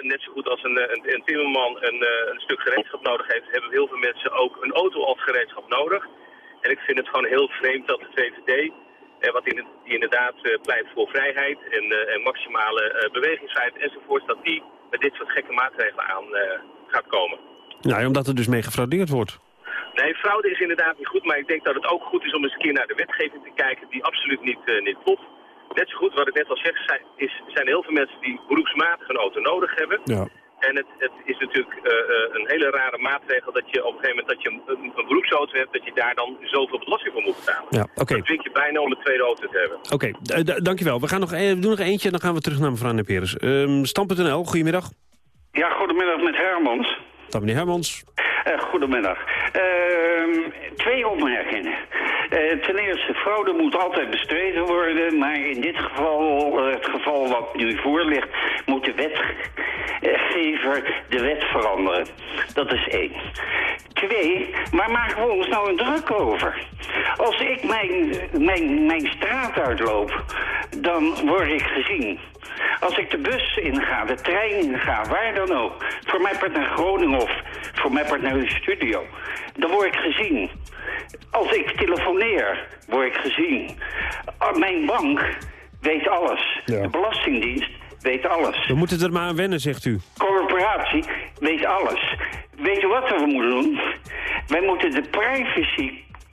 net zo goed als een, een, timmerman een, een stuk gereedschap nodig heeft, hebben heel veel mensen ook een auto als gereedschap nodig. En ik vind het gewoon heel vreemd dat de VVD eh, wat die inderdaad eh, pleit voor vrijheid en, eh, en maximale bewegingsvrijheid enzovoort, dat die met dit soort gekke maatregelen aan gaat komen. Nou, omdat er dus mee gefraudeerd wordt. Nee, fraude is inderdaad niet goed, maar ik denk dat het ook goed is om eens een keer naar de wetgeving te kijken die absoluut niet, uh, niet klopt. Net zo goed, wat ik net al zeg, zijn, is, zijn heel veel mensen die beroepsmatig een auto nodig hebben. Ja. En het, het is natuurlijk uh, een hele rare maatregel dat je op een gegeven moment dat je een, een beroepsauto hebt, dat je daar dan zoveel belasting voor moet betalen. Ja, oké. Dat dwingt je bijna om een tweede auto te hebben. Oké, okay, dankjewel. We, gaan nog, we doen nog eentje en dan gaan we terug naar mevrouw Neperes. Um, Stam.nl, goedemiddag. Ja, goedemiddag met Hermans. Dag meneer Hermans. Uh, goedemiddag. Uh, twee opmerkingen. Uh, ten eerste, fraude moet altijd bestreden worden, maar in dit geval, uh, het geval wat nu voor ligt, moet de wetgever de wet veranderen. Dat is één. Twee, waar maken we ons nou een druk over? Als ik mijn, mijn, mijn straat uitloop, dan word ik gezien. Als ik de bus inga, de trein inga, waar dan ook. Voor mij part naar Groningen of voor mij part naar uw studio. Dan word ik gezien. Als ik telefoneer, word ik gezien. Mijn bank weet alles. Ja. De Belastingdienst weet alles. We moeten er maar aan wennen, zegt u. Corporatie weet alles. Weet u wat we moeten doen? Wij moeten de privacy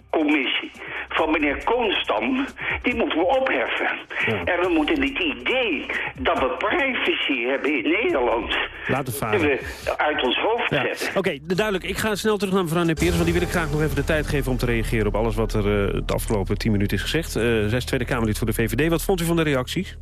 commissie van meneer Koonstam, die moeten we opheffen. Ja. En we moeten het idee dat we privacy hebben in Nederland... Laten varen. we uit ons hoofd Ja. zetten. Oké, duidelijk. Ik ga snel terug naar mevrouw Neperes, want die wil ik graag nog even de tijd geven om te reageren op alles wat er eh, de afgelopen tien minuten is gezegd. Eh zij is Tweede Kamerlid voor de VVD. Wat vond u van de reacties?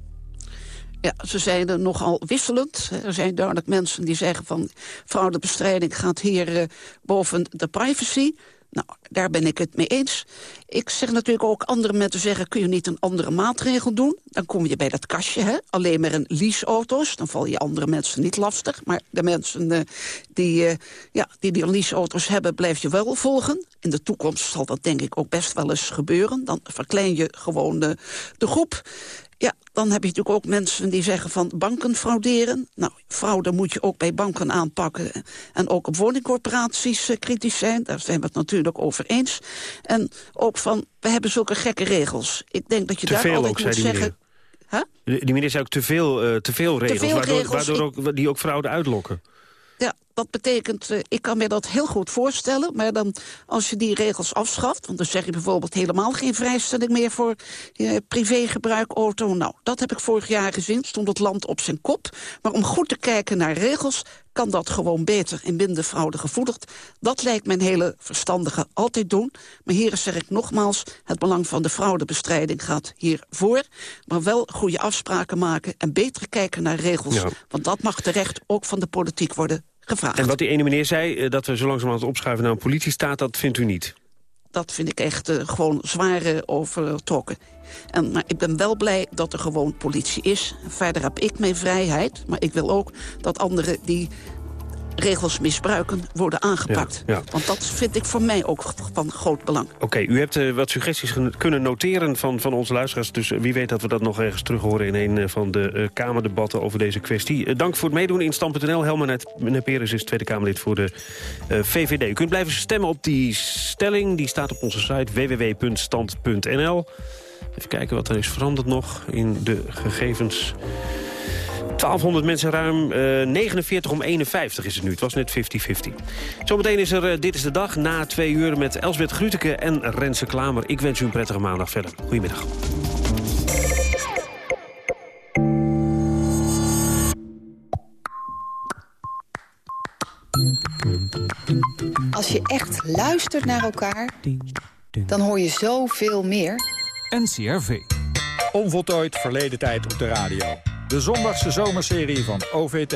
Ja, ze zijn er nogal wisselend. Er zijn duidelijk mensen die zeggen van... fraudebestrijding gaat hier eh, boven de privacy. Nou, daar ben ik het mee eens. Ik zeg natuurlijk ook, andere mensen zeggen... kun je niet een andere maatregel doen? Dan kom je bij dat kastje, hè? alleen maar een leaseauto's. Dan val je andere mensen niet lastig. Maar de mensen eh, die, eh, ja, die die leaseauto's hebben... blijf je wel volgen. In de toekomst zal dat denk ik ook best wel eens gebeuren. Dan verklein je gewoon de, de groep. Ja, dan heb je natuurlijk ook mensen die zeggen van banken frauderen. Nou, fraude moet je ook bij banken aanpakken. En ook op woningcorporaties uh, kritisch zijn. Daar zijn we het natuurlijk over eens. En ook van, we hebben zulke gekke regels. Ik denk dat je Te daar altijd ook, moet zeggen... Die meneer zei ook te veel, eh, te veel regels, veel waardoor, regels, waardoor ook, die ook fraude uitlokken. Ja, dat betekent, eh, ik kan me dat heel goed voorstellen... maar dan als je die regels afschaft... want dan zeg je bijvoorbeeld helemaal geen vrijstelling meer... voor eh, privégebruik auto. Nou, dat heb ik vorig jaar gezien, stond het land op zijn kop. Maar om goed te kijken naar regels... kan dat gewoon beter en minder fraudegevoelig. Dat lijkt een hele verstandige altijd doen. Maar hier zeg ik nogmaals... het belang van de fraudebestrijding gaat hier voor. Maar wel goede afspraken maken en beter kijken naar regels. Ja. Want dat mag terecht ook van de politiek worden gevraagd. En wat die ene meneer zei, eh, dat we zo langzamerhand opschuiven naar een politiestaat, dat vindt u niet? Dat vind ik echt eh, gewoon zware overtrokken. En, maar ik ben wel blij dat er gewoon politie is. Verder heb ik mijn vrijheid. Maar ik wil ook dat anderen die regels misbruiken worden aangepakt. Ja, ja. Want dat vind ik voor mij ook van groot belang. Oké, u hebt eh, wat suggesties kunnen noteren van, van onze luisteraars. Dus eh, wie weet dat we dat nog ergens terug horen in een eh, van de Kamerdebatten over deze kwestie. Dank voor het meedoen in Stam.nl. Helma Neperes is Tweede Kamerlid voor de VVD. U kunt blijven stemmen op die stelling. Die staat op onze site www.stand.nl. Even kijken wat er is veranderd nog in de gegevens. 1200 mensen ruim, uh, 49 om 51 is het nu. Het was net 50-50. Zometeen is er uh, Dit is de Dag, na twee uur met Elsbeth Gruteke en Rense Klamer. Ik wens u een prettige maandag verder. Goedemiddag. Als je echt luistert naar elkaar, dan hoor je zoveel meer. NCRV. Onvoltooid verleden tijd op de radio. De zondagse zomerserie van OVT.